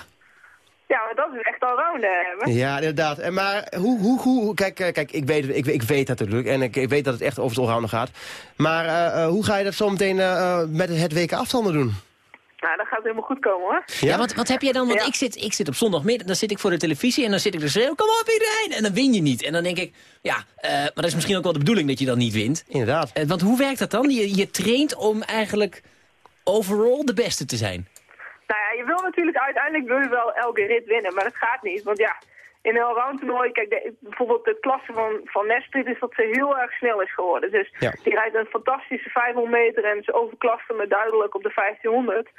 Speaker 14: Ja, maar dat is echt al rounder hebben.
Speaker 12: Ja, inderdaad. En maar hoe, hoe, hoe kijk, eh, kijk ik, weet, ik, ik weet dat natuurlijk. En ik, ik weet dat het echt over het allrounder gaat. Maar eh, eh, hoe ga je dat zo meteen met het WK afstanden doen?
Speaker 14: Nou, dat gaat helemaal goed komen hoor.
Speaker 6: Ja, wat, wat heb jij dan? Want ik, zit, ik zit op zondagmiddag, dan zit ik voor de televisie en dan zit ik te schreeuwen, kom op iedereen! En dan win je niet. En dan denk ik, ja, eh, maar dat is misschien ook wel de bedoeling dat je dan niet wint.
Speaker 12: Inderdaad.
Speaker 6: Eh, want hoe werkt dat dan? Je, je traint om eigenlijk overall de beste te zijn.
Speaker 14: Nou ja, je wil natuurlijk uiteindelijk wil je wel elke rit winnen, maar dat gaat niet. Want ja, in een allround toernooi, kijk, de- bijvoorbeeld de klasse van, van Nesbit is dat ze heel erg snel is geworden. Dus
Speaker 12: Ja.
Speaker 14: die rijdt een fantastische 500 meter en ze overklaste me duidelijk op de 1500.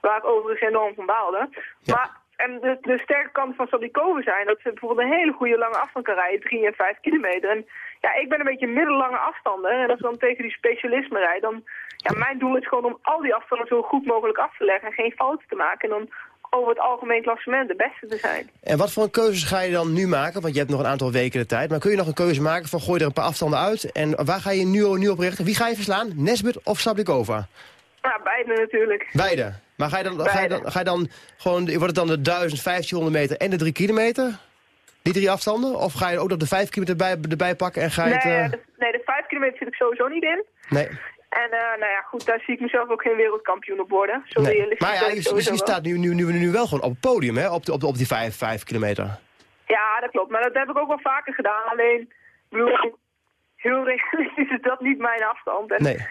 Speaker 14: Waar ik overigens enorm van baalde. Maar, en de, de sterke kant van Sablikova zijn dat ze bijvoorbeeld een hele goede lange afstand kan rijden, 3 en 5 kilometer. En ja, ik ben een beetje middellange afstanden. En als ik dan tegen die specialisme rijd, dan... Ja, mijn doel is gewoon om al die afstanden zo goed mogelijk af te leggen en geen fouten te maken. En dan over het algemeen klassement de beste te zijn.
Speaker 12: En wat voor een keuzes ga je dan nu maken? Want je hebt nog een aantal weken de tijd. Maar kun je nog een keuze maken van gooi er een paar afstanden uit? En waar ga je nu, nu op richten? Wie ga je verslaan? Nesbit of Sablikova?
Speaker 14: Ja, beide natuurlijk.
Speaker 12: Beide. Maar ga je dan, ga je dan, ga je dan gewoon, wordt het dan de 1500 meter en de 3 kilometer? Die drie afstanden? Of ga je ook nog de 5 kilometer erbij, erbij pakken en ga je
Speaker 14: nee,
Speaker 12: het... eh,
Speaker 14: de, nee, de 5 kilometer zit ik sowieso niet in.
Speaker 12: nee.
Speaker 14: En eh, nou ja, goed, daar zie ik mezelf ook geen wereldkampioen op worden. Zo
Speaker 12: nee.
Speaker 14: realistisch
Speaker 12: Maar ja, je, staat nu, nu, nu, nu wel gewoon op het podium, hè? Op, de, op, de, op die 5, 5 kilometer.
Speaker 14: Ja, dat klopt. Maar dat heb ik ook wel vaker gedaan. Alleen, bedoel, heel realistisch <laughs> is dat niet mijn afstand. En
Speaker 12: Nee.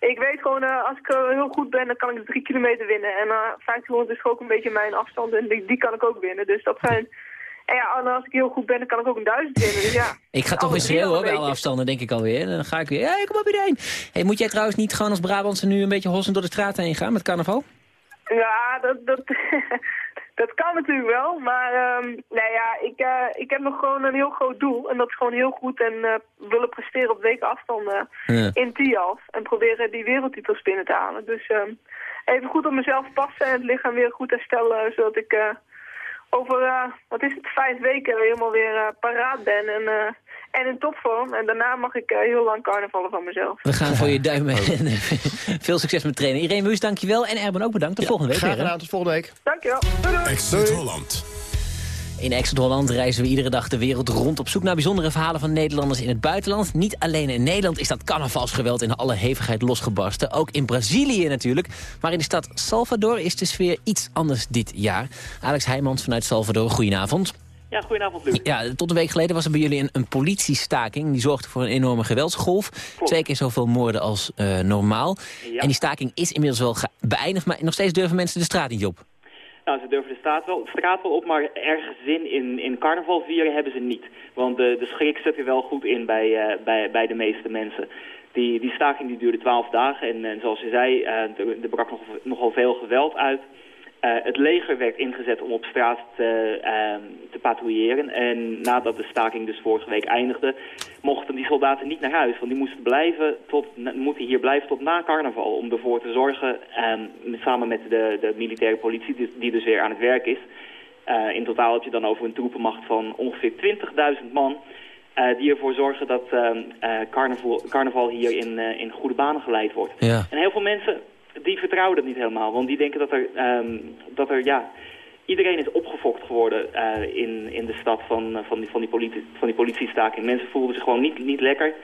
Speaker 14: Ik weet gewoon, eh, als ik eh, heel goed ben, dan kan ik de drie kilometer winnen. En eh 1500 is ook een beetje mijn afstand en die, die kan ik ook winnen. Dus dat zijn En ja, en als ik heel goed ben, dan kan ik ook een duizend winnen. Dus ja.
Speaker 6: Ik ga toch weer schreeuwen bij alle afstanden, denk ik alweer. Dan ga ik weer, hey, kom op iedereen. Hey, moet jij trouwens niet gewoon als Brabantse nu een beetje hossend door de straat heen gaan met carnaval?
Speaker 14: Ja, dat, dat, <laughs> dat kan natuurlijk wel. Maar um, nou ja, ik, uh, ik heb nog gewoon een heel groot doel. En dat is gewoon heel goed en uh, willen presteren op weken afstanden ja. in Tialf. En proberen die wereldtitels binnen te halen. Dus um, even goed op mezelf passen en het lichaam weer goed herstellen. Zodat ik uh, over, wat is het, vijf weken helemaal weer paraat ben. En en in topvorm. En daarna mag ik uh, heel lang carnavallen van mezelf.
Speaker 6: We gaan voor je duimen. <laughs> Veel succes met trainen. Irene Muus, dankjewel. En Erben ook bedankt. Tot
Speaker 12: ja,
Speaker 6: volgende week.
Speaker 12: Graag gedaan. Tot volgende week.
Speaker 14: Dankjewel. Doei, doei.
Speaker 11: Exit Holland.
Speaker 6: In Exit Holland reizen we iedere dag de wereld rond... op zoek naar bijzondere verhalen van Nederlanders in het buitenland. Niet alleen in Nederland is dat carnavalsgeweld in alle hevigheid losgebarsten. Ook in Brazilië natuurlijk. Maar in de stad Salvador is de sfeer iets anders dit jaar. Alex Heijmans vanuit Salvador, goedenavond.
Speaker 15: Ja, goedenavond, Luc.
Speaker 6: Ja, tot een week geleden was er bij jullie een, een politiestaking. Die zorgde voor een enorme geweldsgolf. Twee keer zoveel moorden als uh, normaal. Ja. En die staking is inmiddels wel beëindigd, maar nog steeds durven mensen de straat niet op.
Speaker 15: Nou, ze durven de straat wel, wel op, maar ergens zin in, in carnaval vieren hebben ze niet. Want de, de schrik zet er wel goed in bij, uh, bij, bij de meeste mensen. Die, die staking die duurde twaalf dagen en, en zoals je zei, uh, er, er brak nog, nogal veel geweld uit. Uh, het leger werd ingezet om op straat te, uh, te patrouilleren. En nadat de staking dus vorige week eindigde, mochten die soldaten niet naar huis. Want die moesten, blijven tot, moeten hier blijven tot na carnaval. Om ervoor te zorgen, um, samen met de, de militaire politie, die, die, dus weer aan het werk is. Uh, in totaal heb je dan over een troepenmacht van ongeveer 20.000 man. die ervoor zorgen dat carnaval, carnaval hier in, in goede banen geleid wordt.
Speaker 6: Ja.
Speaker 15: En heel veel mensen die vertrouwen dat niet helemaal. Want die denken dat er, um, dat er ja, iedereen is opgefokt geworden uh, in, in de stad van, van, die, van, die politie, van die politiestaking. Mensen voelden zich gewoon niet, niet lekker.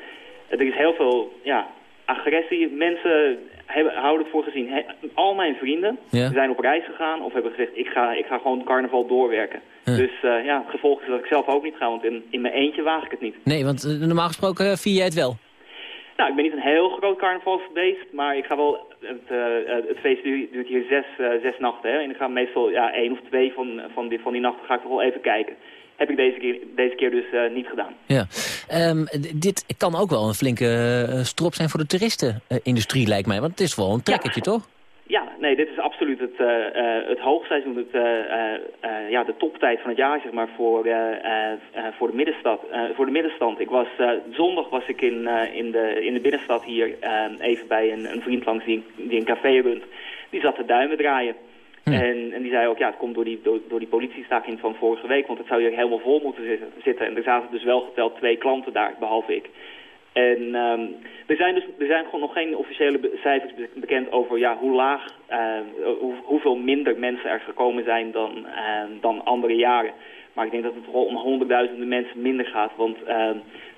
Speaker 15: Er is heel veel ja, agressie. Mensen hebben, houden het voor gezien. He, al mijn vrienden
Speaker 6: ja.
Speaker 15: zijn op reis gegaan of hebben gezegd... ik ga, ik ga gewoon carnaval doorwerken.
Speaker 6: Ja.
Speaker 15: Dus ja, het gevolg is dat ik zelf ook niet ga. Want in, in mijn eentje waag ik het niet.
Speaker 6: Nee, want normaal gesproken vier jij het wel?
Speaker 15: Nou, ik ben niet een heel groot carnavalsbeest, maar ik ga wel... Het, uh, het feest duurt hier zes, uh, zes nachten, hè. En ik ga meestal ja, één of twee van, van, die, van die nachten ga ik toch wel even kijken. Heb ik deze keer, deze keer dus uh, niet gedaan.
Speaker 6: Ja. Um, dit kan ook wel een flinke strop zijn voor de toeristenindustrie, lijkt mij. Want het is wel een trekkertje,
Speaker 15: ja.
Speaker 6: toch?
Speaker 15: Ja, nee, dit is het, uh, uh, het hoogseizoen, het, uh, ja, de toptijd van het jaar, zeg maar, voor, voor, de, middenstad, voor de middenstand. Ik was, zondag was ik in, in, de, in de binnenstad hier even bij een, een vriend langs die, die een café runt. Die zat te duimen draaien. Hm. En, en die zei ook, ja, het komt door die, door, door die politiestaking van vorige week, want het zou hier helemaal vol moeten zitten. En er zaten dus wel geteld twee klanten daar, behalve ik. En um, er zijn dus er zijn gewoon nog geen officiële be cijfers be bekend over ja, hoe laag, uh, hoe, hoeveel minder mensen er gekomen zijn dan, uh, dan andere jaren. Maar ik denk dat het vooral om honderdduizenden mensen minder gaat. Want uh,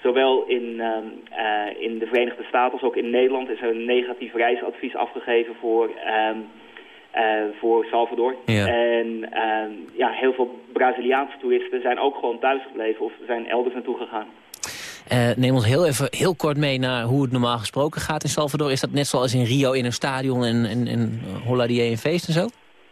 Speaker 15: zowel in, uh, in de Verenigde Staten als ook in Nederland is er een negatief reisadvies afgegeven voor, voor Salvador.
Speaker 6: Ja.
Speaker 15: En ja, heel veel Braziliaanse toeristen zijn ook gewoon thuis gebleven of zijn elders naartoe gegaan.
Speaker 6: Uh, neem ons heel even heel kort mee naar hoe het normaal gesproken gaat in Salvador. Is dat net zoals in Rio in een stadion en, en, en Holladier een feest en zo?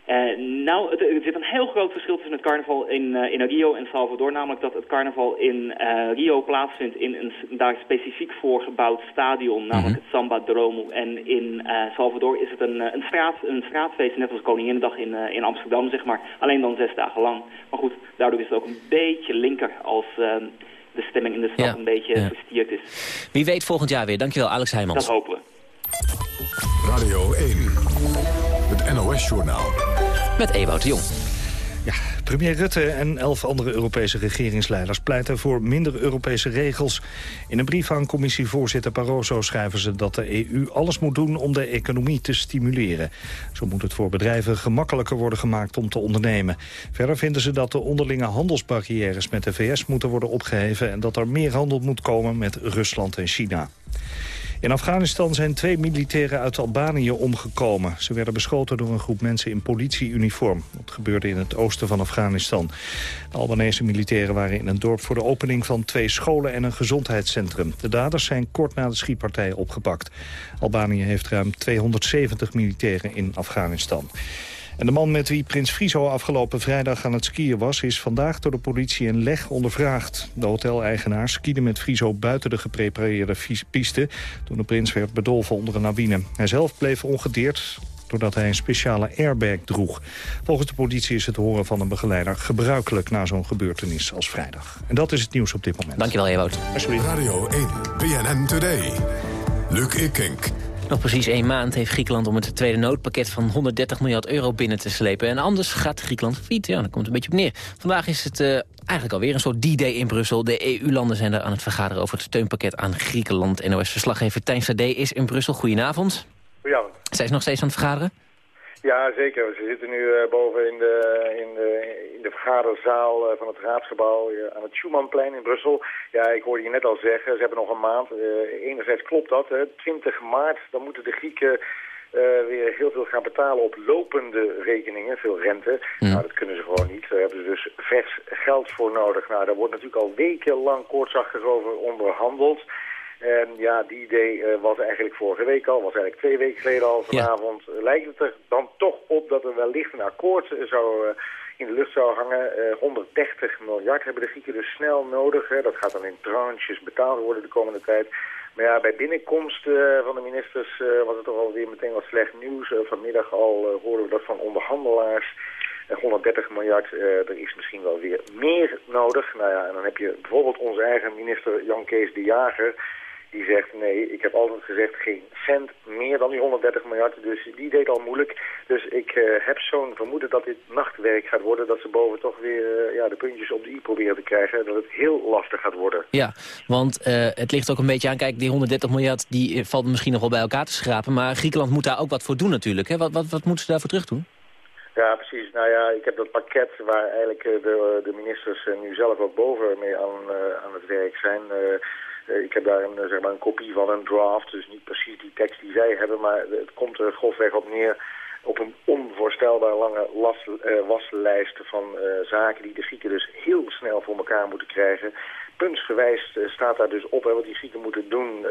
Speaker 15: Uh, nou, het, er zit een heel groot verschil tussen het carnaval in, uh, in Rio en Salvador. Namelijk dat het carnaval in Rio plaatsvindt in een daar specifiek voor gebouwd stadion. Namelijk mm -hmm. het Samba Dromo. En in Salvador is het een, een, straat, een straatfeest, net als Koninginnedag in, in Amsterdam, zeg maar. Alleen dan zes dagen lang. Maar goed, daardoor is het ook een beetje linker als de stemming in de stad
Speaker 6: ja.
Speaker 15: een beetje
Speaker 6: ja.
Speaker 15: verstierd is.
Speaker 6: Wie weet volgend jaar weer. Dankjewel, Alex Heijmans.
Speaker 15: Dat hopen we.
Speaker 11: Radio 1, het NOS-journaal.
Speaker 6: Met Ewout de Jong.
Speaker 1: Ja, premier Rutte en elf andere Europese regeringsleiders pleiten voor minder Europese regels. In een brief aan commissievoorzitter Barroso schrijven ze dat de EU alles moet doen om de economie te stimuleren. Zo moet het voor bedrijven gemakkelijker worden gemaakt om te ondernemen. Verder vinden ze dat de onderlinge handelsbarrières met de VS moeten worden opgeheven en dat er meer handel moet komen met Rusland en China. In Afghanistan zijn twee militairen uit Albanië omgekomen. Ze werden beschoten door een groep mensen in politieuniform. Dat gebeurde in het oosten van Afghanistan. De Albanese militairen waren in een dorp voor de opening van twee scholen en een gezondheidscentrum. De daders zijn kort na de schietpartij opgepakt. Albanië heeft ruim 270 militairen in Afghanistan. En de man met wie prins Friso afgelopen vrijdag aan het skiën was... is vandaag door de politie in Leg ondervraagd. De hoteleigenaar skiede met Friso buiten de geprepareerde piste... toen de prins werd bedolven onder een lawine. Hij zelf bleef ongedeerd doordat hij een speciale airbag droeg. Volgens de politie is het horen van een begeleider gebruikelijk na zo'n gebeurtenis als vrijdag. En dat is het nieuws op dit moment.
Speaker 6: Dankjewel, Ewout.
Speaker 11: Radio 1, BNN Today. Luc Ikink.
Speaker 6: Nog precies één maand heeft Griekenland om het tweede noodpakket van 130 miljard euro binnen te slepen. En anders gaat Griekenland failliet. Ja, daar komt een beetje op neer. Vandaag is het uh, eigenlijk alweer een soort D-day in Brussel. De EU-landen zijn er aan het vergaderen over het steunpakket aan Griekenland. NOS-verslaggever Tijn Sade is in Brussel. Goedenavond.
Speaker 16: Goedenavond.
Speaker 6: Zijn ze nog steeds aan het vergaderen?
Speaker 16: Ja, zeker. Ze zitten nu uh, boven in de, in de, in de vergaderzaal uh, van het raadsgebouw uh, aan het Schumannplein in Brussel. Ja, ik hoorde je net al zeggen, ze hebben nog een maand. enerzijds klopt dat, hè. 20 maart, dan moeten de Grieken weer heel veel gaan betalen op lopende rekeningen, veel rente.
Speaker 6: Mm.
Speaker 16: Nou, dat kunnen ze gewoon niet. Daar hebben ze dus vers geld voor nodig. Nou, daar wordt natuurlijk al wekenlang koortsachtig over onderhandeld. En ja, die idee uh, was eigenlijk vorige week al, was eigenlijk twee weken geleden al. Vanavond ja. lijkt het er dan toch op dat er wellicht een akkoord zou, uh, in de lucht zou hangen. Uh, 130 miljard hebben de Grieken dus snel nodig. Hè. Dat gaat dan in tranches betaald worden de komende tijd. Maar ja, bij binnenkomst uh, van de ministers uh, was het toch alweer meteen wat slecht nieuws. Vanmiddag al hoorden we dat van onderhandelaars. 130 miljard, er is misschien wel weer meer nodig. Nou ja, en dan heb je bijvoorbeeld onze eigen minister Jan Kees de Jager die zegt nee, ik heb altijd gezegd geen cent meer dan die 130 miljard. Dus die deed al moeilijk. Dus ik uh, heb zo'n vermoeden dat dit nachtwerk gaat worden. Dat ze boven toch weer uh, ja, de puntjes op de i proberen te krijgen. Dat het heel lastig gaat worden.
Speaker 6: Ja, want uh, het ligt ook een beetje aan. Kijk, die 130 miljard die valt misschien nog wel bij elkaar te schrapen. Maar Griekenland moet daar ook wat voor doen natuurlijk. Hè? Wat, wat, wat moeten ze daarvoor terug doen?
Speaker 16: Ja, precies. Nou ja, ik heb dat pakket waar eigenlijk de, de ministers nu zelf ook boven mee aan, aan het werk zijn... Uh, ik heb daar een, zeg maar een kopie van een draft, dus niet precies die tekst die zij hebben, maar het komt er grofweg op neer op een onvoorstelbaar lange uh, waslijst van zaken die de Grieken dus heel snel voor elkaar moeten krijgen. Puntsgewijs staat daar dus op wat die Grieken moeten doen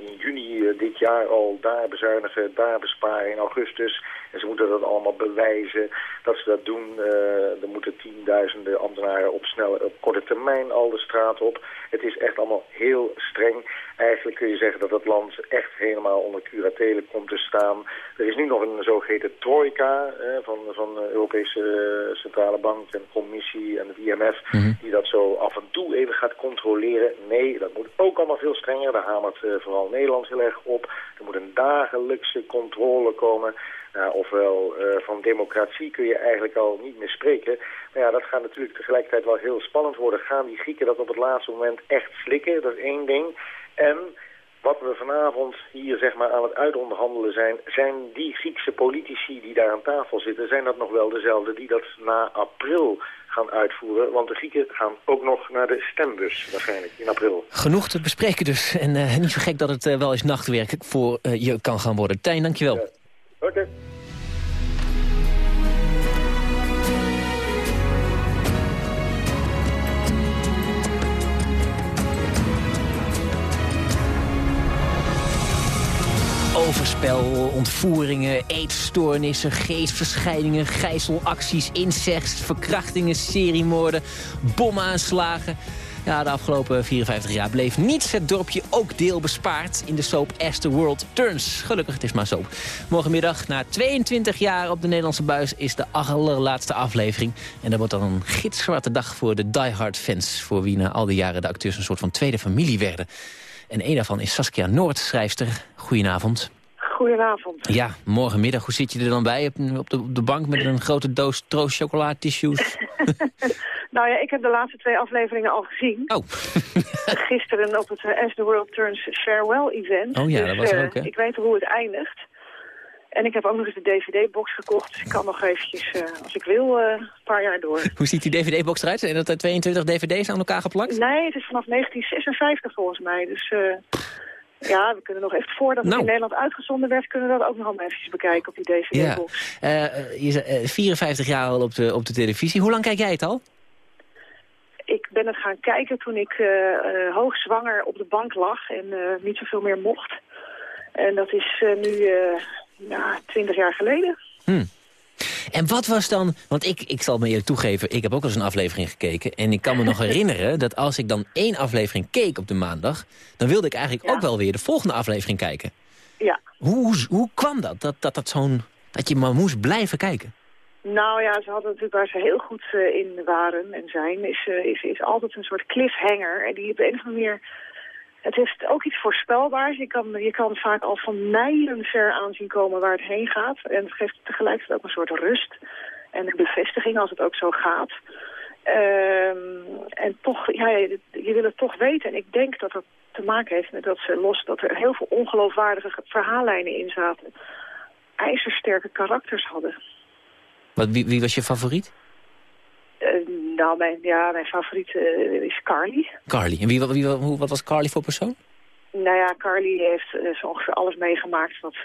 Speaker 16: in juni dit jaar al daar bezuinigen, daar besparen in augustus. Moeten dat allemaal bewijzen dat ze dat doen. Uh, er moeten tienduizenden ambtenaren op, snelle, op korte termijn al de straat op. Het is echt allemaal heel streng. Eigenlijk kun je zeggen dat het land echt helemaal onder curatele komt te staan. Er is nu nog een zogeheten trojka eh, van, van de Europese Centrale Bank en Commissie en het IMF...
Speaker 6: Mhm.
Speaker 16: Die dat zo af en toe even gaat controleren. Nee, dat moet ook allemaal veel strenger. Daar hamert uh, vooral Nederland heel erg op. Er moet een dagelijkse controle komen... Ofwel uh, van democratie kun je eigenlijk al niet meer spreken. Maar ja, dat gaat natuurlijk tegelijkertijd wel heel spannend worden. Gaan die Grieken dat op het laatste moment echt slikken? Dat is één ding. En wat we vanavond hier zeg maar aan het uitonderhandelen zijn... zijn die Griekse politici die daar aan tafel zitten... zijn dat nog wel dezelfde die dat na april gaan uitvoeren. Want de Grieken gaan ook nog naar de stembus waarschijnlijk in april.
Speaker 6: Genoeg te bespreken dus. En uh, niet zo gek dat het uh, wel eens nachtwerk voor uh, je kan gaan worden. Tijn, dankjewel. Ja.
Speaker 16: Oké. Okay.
Speaker 6: Overspel, ontvoeringen, eetstoornissen, geestverschijningen, gijzelacties, incest, verkrachtingen, seriemoorden, bomaanslagen. Ja, de afgelopen 54 jaar bleef niets het dorpje ook deel bespaard in de soap As the World Turns. Gelukkig, het is maar soap. Morgenmiddag, na 22 jaar op de Nederlandse buis, is de allerlaatste aflevering. En dat wordt dan een gitzwarte dag voor de diehard fans... voor wie na al die jaren de acteurs een soort van tweede familie werden. En een daarvan is Saskia Noord, schrijfster. Goedenavond.
Speaker 14: Goedenavond.
Speaker 6: Ja, morgenmiddag. Hoe zit je er dan bij? Op de, op de bank met een grote doos troost chocolade-tissues? <laughs>
Speaker 14: nou ja, ik heb de laatste twee afleveringen al gezien.
Speaker 6: Oh. <laughs>
Speaker 14: Gisteren op het uh, As the World Turns Farewell event.
Speaker 6: Oh ja,
Speaker 14: dus,
Speaker 6: dat was er ook, hè?
Speaker 14: Ik weet hoe het eindigt. En ik heb ook nog eens de DVD-box gekocht. Dus ik kan nog eventjes, uh, als ik wil, een paar jaar door. <laughs>
Speaker 6: Hoe ziet die DVD-box eruit? Zijn dat er 22 DVD's aan elkaar geplakt?
Speaker 14: Nee, het is vanaf 1956 volgens mij. Dus... Ja, we kunnen nog even voordat het
Speaker 6: nou.
Speaker 14: in Nederland uitgezonden werd... kunnen we dat ook nog allemaal even bekijken op die DVD-box.
Speaker 6: Ja. Uh, je zei, uh, 54 jaar al op de, op de televisie. Hoe lang kijk jij het al?
Speaker 14: Ik ben het gaan kijken toen ik uh, hoogzwanger op de bank lag en niet zoveel meer mocht. En dat is nu ja, 20 jaar geleden.
Speaker 6: Hm. En wat was dan, want ik, ik zal me eerlijk toegeven... ik heb ook al eens een aflevering gekeken... en ik kan me nog <laughs> herinneren dat als ik dan één aflevering keek op de maandag... dan wilde ik eigenlijk ook wel weer de volgende aflevering kijken.
Speaker 17: Ja.
Speaker 6: Hoe, hoe, kwam dat, dat, dat, dat, zo'n, dat je maar moest blijven kijken?
Speaker 17: Nou ja, ze hadden natuurlijk waar ze heel goed eh, in waren en zijn... Is, uh, is, is altijd een soort cliffhanger. En die op een of andere manier... Het heeft ook iets voorspelbaars. Je kan, je kan vaak al van mijlen ver aanzien komen waar het heen gaat. En het geeft tegelijkertijd ook een soort rust en een bevestiging als het ook zo gaat. Um, en toch, ja, je, je wil het toch weten. En ik denk dat dat te maken heeft met dat ze los dat er heel veel ongeloofwaardige verhaallijnen in zaten. IJzersterke karakters hadden.
Speaker 6: Wat, wie was je favoriet?
Speaker 17: Uh, nou, mijn, ja, mijn favoriet uh, is Carly.
Speaker 6: Carly. En wie, wie, hoe, wat was Carly voor persoon?
Speaker 17: Nou ja, Carly heeft uh, zo ongeveer alles meegemaakt wat,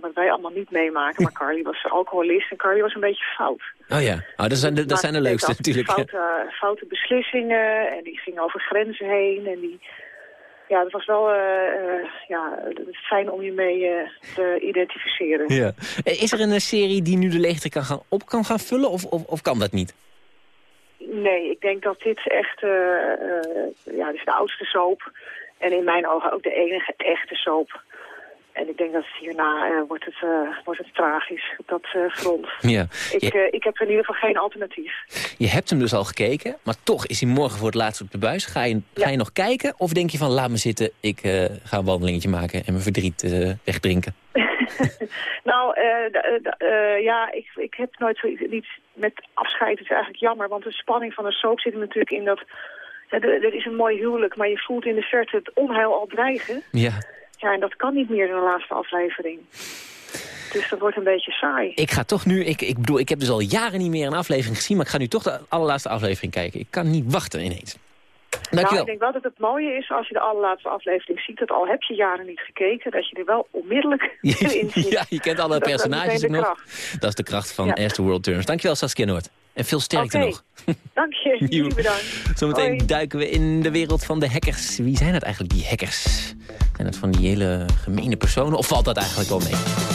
Speaker 17: wat wij allemaal niet meemaken. Maar <laughs> Carly was alcoholist en Carly was een beetje fout.
Speaker 6: Oh ja, oh, dat, zijn de, dat zijn de leukste natuurlijk.
Speaker 17: Foute, foute beslissingen en die ging over grenzen heen en die ja, het was wel ja, fijn om je mee te identificeren.
Speaker 6: Ja. Is er een serie die nu de leegte kan gaan, op kan gaan vullen of, of, of kan dat niet?
Speaker 17: Nee, ik denk dat dit echt ja, dit is de oudste soap. En in mijn ogen ook de enige echte soap. En ik denk dat hierna uh, wordt, het, uh, wordt het tragisch op dat uh, front.
Speaker 6: Ja.
Speaker 17: Ik, ik heb in ieder geval geen alternatief.
Speaker 6: Je hebt hem dus al gekeken, maar toch is hij morgen voor het laatst op de buis. Ga je, ja. ga je nog kijken of denk je van laat me zitten, ik ga een wandelingetje maken en mijn verdriet wegdrinken? <laughs>
Speaker 17: nou, ja, ik, ik heb nooit zoiets met afscheid. Is eigenlijk jammer, want de spanning van een soap zit er natuurlijk in dat... er is een mooi huwelijk, maar je voelt in de verte het onheil al dreigen.
Speaker 6: Ja.
Speaker 17: Ja, en dat kan niet meer in de laatste aflevering. Dus dat wordt een beetje saai.
Speaker 6: Ik ga toch nu, ik, ik bedoel, ik heb dus al jaren niet meer een aflevering gezien... maar ik ga nu toch de allerlaatste aflevering kijken. Ik kan niet wachten ineens. Dankjewel.
Speaker 17: Nou, ik denk wel dat het mooie is als je de allerlaatste aflevering ziet... dat al heb je jaren niet gekeken, dat je er wel onmiddellijk <laughs> in ziet.
Speaker 6: ja, je kent alle personages ook nog. Dat is de kracht van ja. World Turns. Dankjewel Saskia Noord. En veel sterkte
Speaker 17: okay.
Speaker 6: nog. <laughs>
Speaker 17: Dank je, jullie bedankt.
Speaker 6: Zometeen
Speaker 17: Hoi.
Speaker 6: duiken we in de wereld van de hackers. Wie zijn het eigenlijk, die hackers? Zijn het van die hele gemene personen of valt dat eigenlijk wel mee?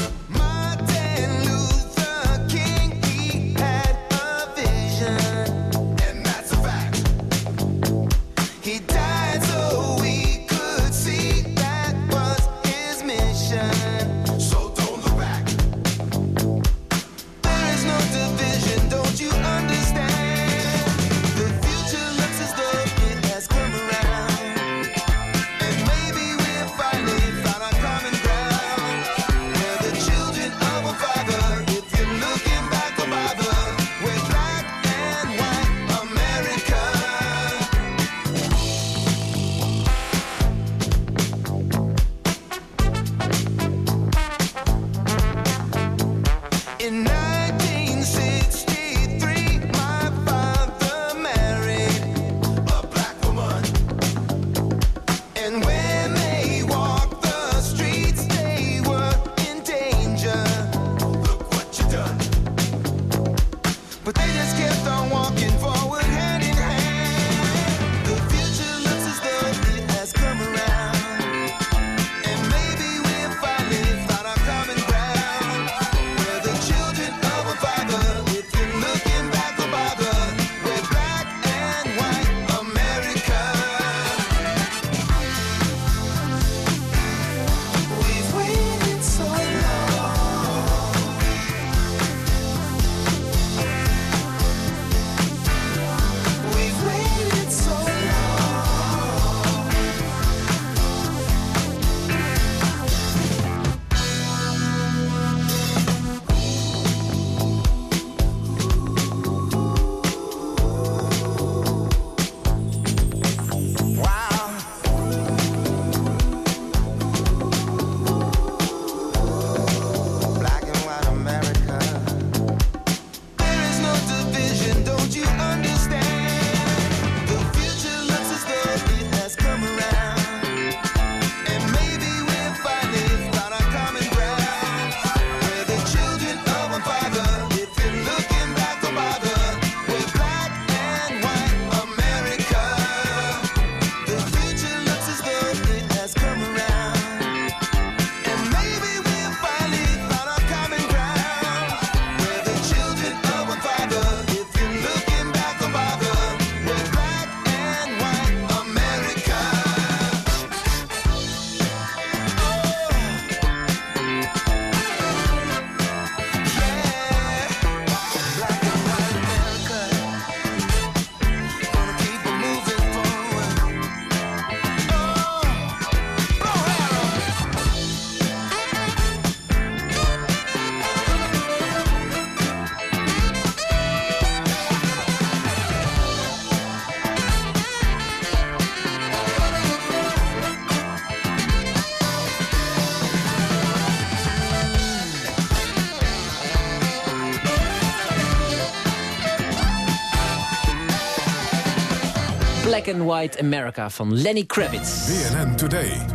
Speaker 6: White America van Lenny Kravitz.
Speaker 11: BNN Today.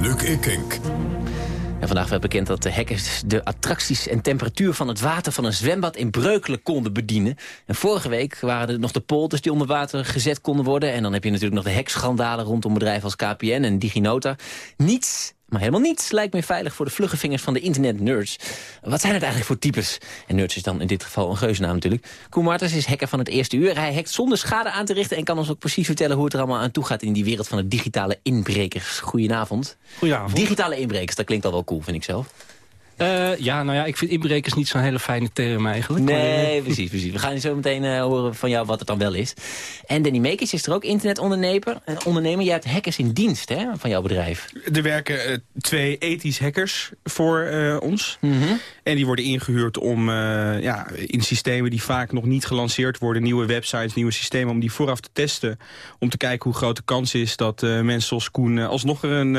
Speaker 11: Luc Ikink.
Speaker 6: En vandaag werd bekend dat de hackers de attracties en temperatuur van het water van een zwembad in Breukelen konden bedienen. En vorige week waren er nog de polders die onder water gezet konden worden. En dan heb je natuurlijk nog de hekschandalen rondom bedrijven als KPN en DigiNota. Niets maar helemaal niets lijkt meer veilig voor de vlugge vingers van de internet-nerds. Wat zijn het eigenlijk voor types? En nerds is dan in dit geval een geuzennaam natuurlijk. Koen Martens is hacker van het eerste uur. Hij hackt zonder schade aan te richten... en kan ons ook precies vertellen hoe het er allemaal aan toe gaat... in die wereld van de digitale inbrekers. Goedenavond.
Speaker 18: Goedenavond.
Speaker 6: Digitale inbrekers, dat klinkt al wel cool, vind ik zelf.
Speaker 18: Uh, ja, nou ja, ik vind inbrekers niet zo'n hele fijne term eigenlijk.
Speaker 6: Nee, precies, precies. We gaan zo meteen uh, horen van jou wat het dan wel is. En Danny Meekers is er ook internetondernemer. Een ondernemer, jij hebt hackers in dienst hè, van jouw bedrijf.
Speaker 19: Er werken uh, twee ethisch hackers voor ons. Mm -hmm. En die worden ingehuurd om ja, in systemen die vaak nog niet gelanceerd worden... nieuwe websites, nieuwe systemen, om die vooraf te testen. Om te kijken hoe groot de kans is dat mensen zoals Koen... alsnog er een,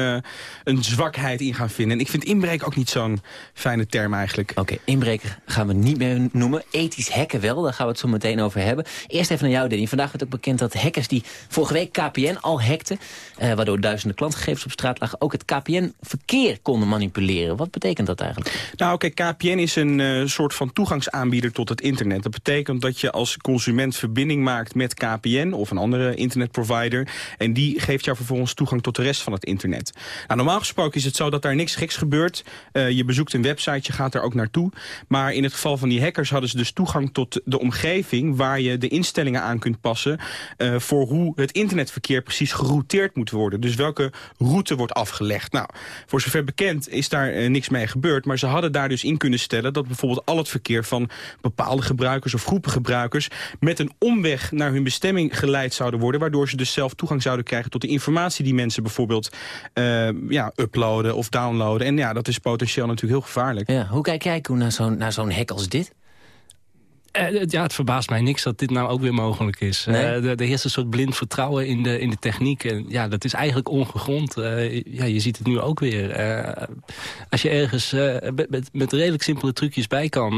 Speaker 19: een zwakheid in gaan vinden. En ik vind inbreken ook niet zo'n fijne term eigenlijk.
Speaker 6: Oké, okay, inbreker gaan we niet meer noemen. Ethisch hacken wel, daar gaan we het zo meteen over hebben. Eerst even naar jou, Danny. Vandaag werd ook bekend dat hackers die vorige week KPN al hackten... Eh, waardoor duizenden klantgegevens op straat lagen... ook het KPN-verkeer konden manipuleren. Wat betekent dat eigenlijk?
Speaker 19: Nou, oké, okay, KPN is een uh, soort van toegangsaanbieder tot het internet. Dat betekent dat je als consument verbinding maakt met KPN... of een andere internetprovider. En die geeft jou vervolgens toegang tot de rest van het internet. Nou, normaal gesproken is het zo dat daar niks geks gebeurt. Uh, je bezoekt een website, je gaat er ook naartoe. Maar in het geval van die hackers hadden ze dus toegang tot de omgeving... waar je de instellingen aan kunt passen... Uh, voor hoe het internetverkeer precies gerouteerd moet worden. Dus welke route wordt afgelegd. Nou, voor zover bekend is daar uh, niks mee gebeurd. Maar ze hadden daar dus in kunnen stellen... dat bijvoorbeeld al het verkeer van bepaalde gebruikers of groepen gebruikers... met een omweg naar hun bestemming geleid zouden worden... waardoor ze dus zelf toegang zouden krijgen tot de informatie... die mensen bijvoorbeeld uh, ja, uploaden of downloaden. En ja, dat is potentieel natuurlijk heel gevaarlijk.
Speaker 6: Ja, hoe kijk jij naar zo'n zo'n hack als dit?
Speaker 18: Uh, ja, het verbaast mij niks dat dit nou ook weer mogelijk is. Nee? Uh, er heerst een soort blind vertrouwen in de, in de techniek. En ja, dat is eigenlijk ongegrond. Uh, ja, je ziet het nu ook weer. als je ergens met, met, met, redelijk simpele trucjes bij kan...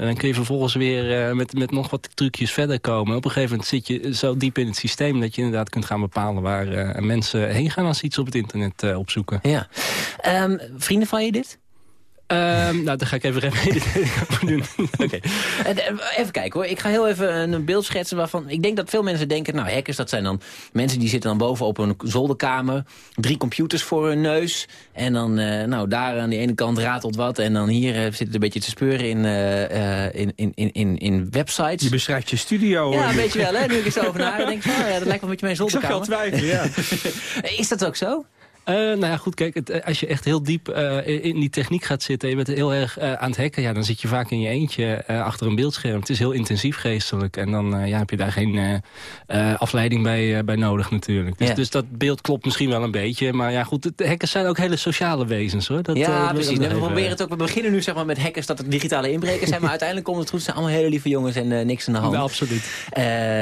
Speaker 18: dan kun je vervolgens weer met, met nog wat trucjes verder komen. Op een gegeven moment zit je zo diep in het systeem... dat je inderdaad kunt gaan bepalen waar mensen heen gaan... als ze iets op het internet opzoeken.
Speaker 6: Ja. Um, vrienden van je dit?
Speaker 18: Um, nou, daar ga ik even doen. <laughs>
Speaker 6: Oké. Even kijken hoor. Ik ga heel even een beeld schetsen waarvan... Ik denk dat veel mensen denken... Nou, hackers, dat zijn dan mensen die zitten dan boven op een zolderkamer. Drie computers voor hun neus. En dan, uh, nou, daar aan de ene kant ratelt wat. En dan hier uh, zit het een beetje te speuren in, uh, in, in, in, in websites.
Speaker 19: Je beschrijft je studio.
Speaker 6: Ja, een beetje wel. Hè? Nu ik er zo over nadenk. Oh, ja, dat lijkt wel een beetje mijn zolderkamer. <laughs>
Speaker 19: Ik zag je al twijfelen,
Speaker 6: ja. <laughs> Is dat ook zo?
Speaker 18: Uh, nou ja, goed, kijk, het, als je echt heel diep uh, in die techniek gaat zitten... en je bent heel erg uh, aan het hacken... ja, dan zit je vaak in je eentje achter een beeldscherm. Het is heel intensief geestelijk. En dan ja, heb je daar geen afleiding bij, bij nodig natuurlijk. Dus, ja. dus, dat beeld klopt misschien wel een beetje. Maar ja, goed, hackers zijn ook hele sociale wezens, hoor. Dat,
Speaker 6: ja, precies. We, proberen het ook, we beginnen nu zeg maar, met hackers dat het digitale inbrekers zijn... maar <laughs> uiteindelijk komt het goed. Het zijn allemaal hele lieve jongens en niks aan de hand.
Speaker 18: Ja, absoluut.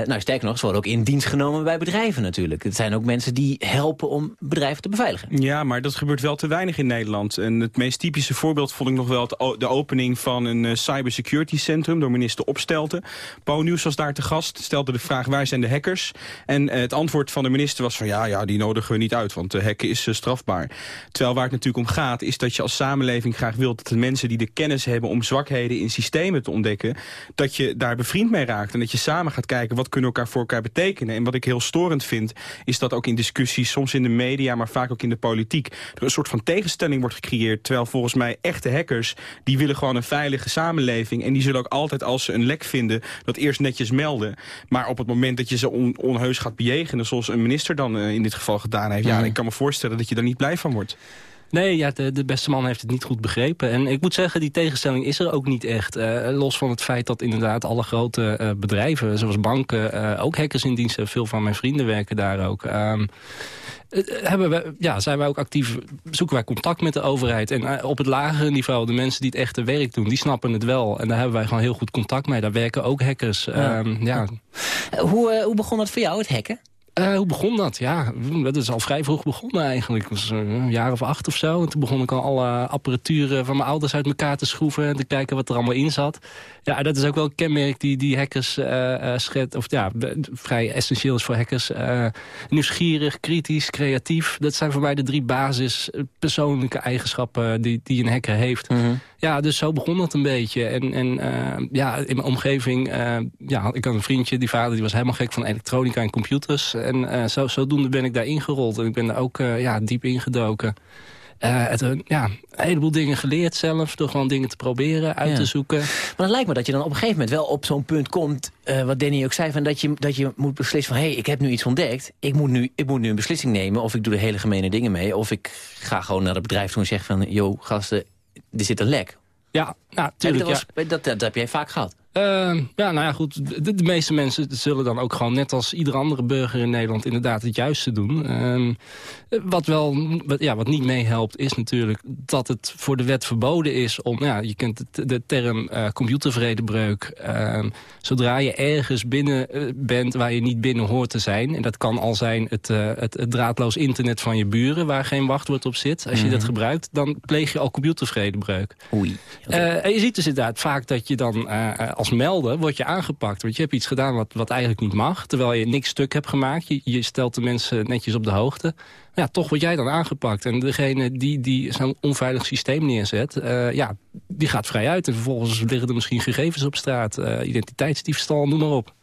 Speaker 6: nou, sterker nog, ze worden ook in dienst genomen bij bedrijven natuurlijk. Het zijn ook mensen die helpen om bedrijven te beveiligen.
Speaker 19: Ja, maar dat gebeurt wel te weinig in Nederland. En het meest typische voorbeeld vond ik nog wel de opening van een uh, cybersecurity centrum door minister Opstelten. Pauw Nieuws was daar te gast, stelde de vraag waar zijn de hackers? En uh, het antwoord van de minister was van ja, ja, die nodigen we niet uit, want hacken is strafbaar. Terwijl waar het natuurlijk om gaat is dat je als samenleving graag wilt dat de mensen die de kennis hebben om zwakheden in systemen te ontdekken, dat je daar bevriend mee raakt en dat je samen gaat kijken wat kunnen elkaar voor elkaar betekenen. En wat ik heel storend vind, is dat ook in discussies, soms in de media, maar vaak ook in de politiek... er een soort van tegenstelling wordt gecreëerd. Terwijl volgens mij echte hackers... die willen gewoon een veilige samenleving. En die zullen ook altijd als ze een lek vinden... dat eerst netjes melden. Maar op het moment dat je ze on onheus gaat bejegenen... zoals een minister dan uh, in dit geval gedaan heeft... ja, ik kan me voorstellen dat je daar niet blij van wordt.
Speaker 18: Nee, ja, de, de, beste man heeft het niet goed begrepen. En ik moet zeggen, die tegenstelling is er ook niet echt. Uh, los van het feit dat inderdaad alle grote uh, bedrijven, zoals banken... Uh, ook hackers in dienst hebben. Veel van mijn vrienden werken daar ook. Um, hebben we, ja, zijn wij ook actief, zoeken wij contact met de overheid. En op het lagere niveau, de mensen die het echte werk doen, die snappen het wel. En daar hebben wij gewoon heel goed contact mee. Daar werken ook hackers. Ja. Ja.
Speaker 6: Hoe, hoe begon het voor jou, het hacken?
Speaker 18: Hoe begon dat? Ja, dat is al vrij vroeg begonnen eigenlijk. Het was een jaar of acht of zo. En toen begon ik al alle apparatuur van mijn ouders uit elkaar te schroeven... en te kijken wat er allemaal in zat. Ja, dat is ook wel een kenmerk die, die hackers uh, schet, of ja, vrij essentieel is voor hackers. nieuwsgierig, kritisch, creatief. Dat zijn voor mij de drie basis persoonlijke eigenschappen die, die een hacker heeft. Mhm. Ja, dus zo begon dat een beetje. En, en ja, in mijn omgeving, ja, ik had een vriendje, die vader, die was helemaal gek van elektronica en computers. En uh, zo, zodoende ben ik daar ingerold. En ik ben daar ook ja, diep ingedoken. Uh, het, ja, een heleboel dingen geleerd zelf. Door gewoon dingen te proberen, uit te zoeken.
Speaker 6: Maar dan lijkt me dat je dan op een gegeven moment wel op zo'n punt komt... Uh, wat Danny ook zei, van dat, je, dat je moet beslissen van... hé, hey, ik heb nu iets ontdekt. Ik moet nu, ik moet nu een beslissing nemen. Of ik doe de hele gemene dingen mee. Of ik ga gewoon naar het bedrijf toe en zeg van... joh, gasten, er zit een lek.
Speaker 18: Ja, nou, tuurlijk.
Speaker 6: Dat, was, dat, dat, heb jij vaak gehad.
Speaker 18: Uh, ja, nou ja, goed. De, de, meeste mensen zullen dan ook gewoon net als ieder andere burger in Nederland inderdaad het juiste doen. Uh, wat wel, wat, ja, wat niet meehelpt is natuurlijk dat het voor de wet verboden is om, ja, je kent de, de term uh, computervredebreuk. Ehm, zodra je ergens binnen eh, bent waar je niet binnen hoort te zijn, en dat kan al zijn het, uh, het, het, draadloos internet van je buren waar geen wachtwoord op zit. Als je dat mhm. gebruikt, dan pleeg je al computervredebreuk.
Speaker 6: Oei.
Speaker 18: En je ziet dus inderdaad vaak dat je dan als melden, word je aangepakt. Want je hebt iets gedaan wat, wat eigenlijk niet mag. Terwijl je niks stuk hebt gemaakt. Je, je stelt de mensen netjes op de hoogte. Ja, toch word jij dan aangepakt. En degene die, die zo'n onveilig systeem neerzet... Ja, die gaat vrij uit. En vervolgens liggen er misschien gegevens op straat. Identiteitsdiefstal, noem maar op.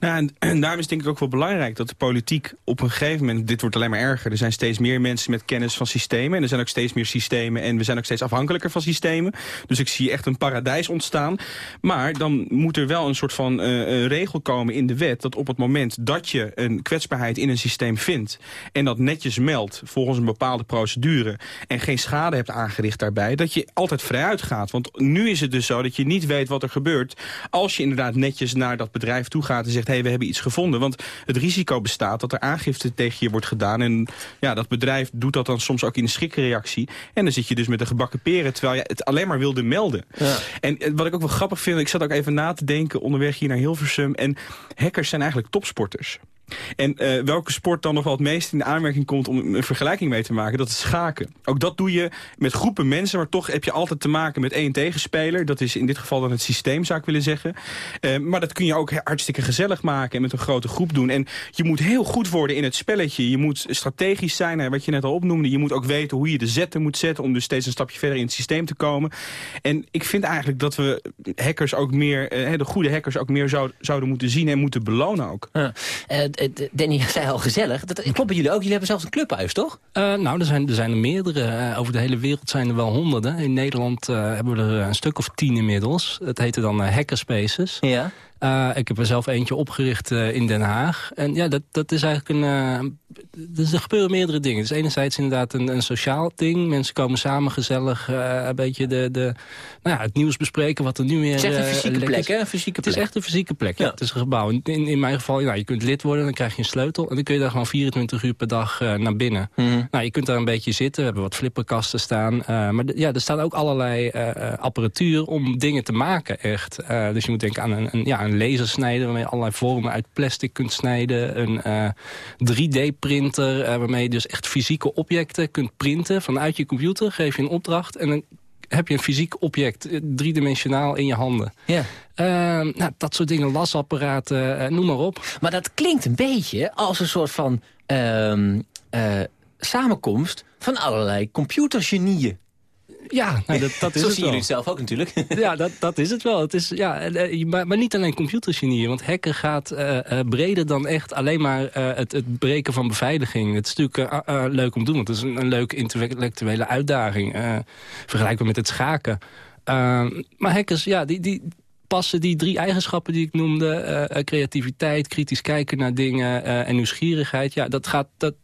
Speaker 19: Nou, en, en, daarom is denk ik ook wel belangrijk dat de politiek op een gegeven moment... dit wordt alleen maar erger. Er zijn steeds meer mensen met kennis van systemen. En er zijn ook steeds meer systemen. En we zijn ook steeds afhankelijker van systemen. Dus ik zie echt een paradijs ontstaan. Maar dan moet er wel een soort van uh, regel komen in de wet... dat op het moment dat je een kwetsbaarheid in een systeem vindt... en dat netjes meldt volgens een bepaalde procedure... en geen schade hebt aangericht daarbij... dat je altijd vrij uitgaat. Want nu is het dus zo dat je niet weet wat er gebeurt... als je inderdaad netjes naar dat bedrijf toe gaat en zegt... hé, hey, we hebben iets gevonden. Want het risico bestaat dat er aangifte tegen je wordt gedaan. En ja, dat bedrijf doet dat dan soms ook in een schrikreactie. En dan zit je dus met een gebakken peren... terwijl je het alleen maar wilde melden. Ja. En wat ik ook wel grappig vind... ik zat ook even na te denken onderweg hier naar Hilversum... en hackers zijn eigenlijk topsporters. En uh, welke sport dan nog wel het meest in de aanmerking komt om een vergelijking mee te maken, dat is schaken. Ook dat doe je met groepen mensen, maar toch heb je altijd te maken met één tegenspeler. Dat is in dit geval dan het systeem, zou ik willen zeggen. Uh, maar dat kun je ook hartstikke gezellig maken en met een grote groep doen. En je moet heel goed worden in het spelletje. Je moet strategisch zijn, wat je net al opnoemde. Je moet ook weten hoe je de zetten moet zetten om dus steeds een stapje verder in het systeem te komen. En ik vind eigenlijk dat we hackers ook meer, uh, de goede hackers ook meer zou, zouden moeten zien en moeten belonen ook. Ja.
Speaker 6: Danny zei al gezellig. Dat klopt bij jullie ook. Jullie hebben zelfs een clubhuis, toch?
Speaker 18: Uh, nou, er zijn, er zijn er meerdere. Uh, over de hele wereld zijn er wel honderden. In Nederland uh, hebben we er een stuk of tien inmiddels. Het heette dan Hackerspaces. Ja. Uh, ik heb er zelf eentje opgericht uh, in Den Haag. En ja, dat, dat is eigenlijk een... Uh, dus er gebeuren meerdere dingen. Dus enerzijds inderdaad een, een sociaal ding. Mensen komen samen gezellig een beetje de, de, nou ja, het nieuws bespreken. Wat er nu weer...
Speaker 6: Het is echt een fysieke plek, hè?
Speaker 18: Fysieke plek. Het is echt een fysieke plek, ja. Het is een gebouw. In, in mijn geval, nou, je kunt lid worden, dan krijg je een sleutel. En dan kun je daar gewoon 24 uur per dag naar binnen. Mm. Nou, je kunt daar een beetje zitten. We hebben wat flipperkasten staan. maar ja, er staat ook allerlei apparatuur om dingen te maken, echt. dus je moet denken aan een, een ja, een lasersnijder... waarmee je allerlei vormen uit plastic kunt snijden. Een 3D-printer eh, uh, waarmee je dus echt fysieke objecten kunt printen... vanuit je computer, geef je een opdracht... en dan heb je een fysiek object, eh, driedimensionaal in je handen. Ja. Uh, nou, dat soort dingen, lasapparaten, noem maar op.
Speaker 6: Maar dat klinkt een beetje als een soort van ehm, samenkomst van allerlei computergenieën.
Speaker 18: Ja, nou, dat, dat is
Speaker 6: Zo
Speaker 18: het
Speaker 6: zien jullie zelf ook natuurlijk.
Speaker 18: ja, dat, dat is het wel. Het is, ja, eh, maar, maar niet alleen computergenieën. Want hacken gaat uh, breder dan echt alleen maar uh, het, het breken van beveiliging. Het is natuurlijk leuk om te doen. Want het is een, een leuke intellectuele uitdaging. vergelijkbaar met het schaken. maar hackers, ja, die, die, passen die drie eigenschappen die ik noemde... creativiteit, kritisch kijken naar dingen en nieuwsgierigheid... ja, dat gaat, dat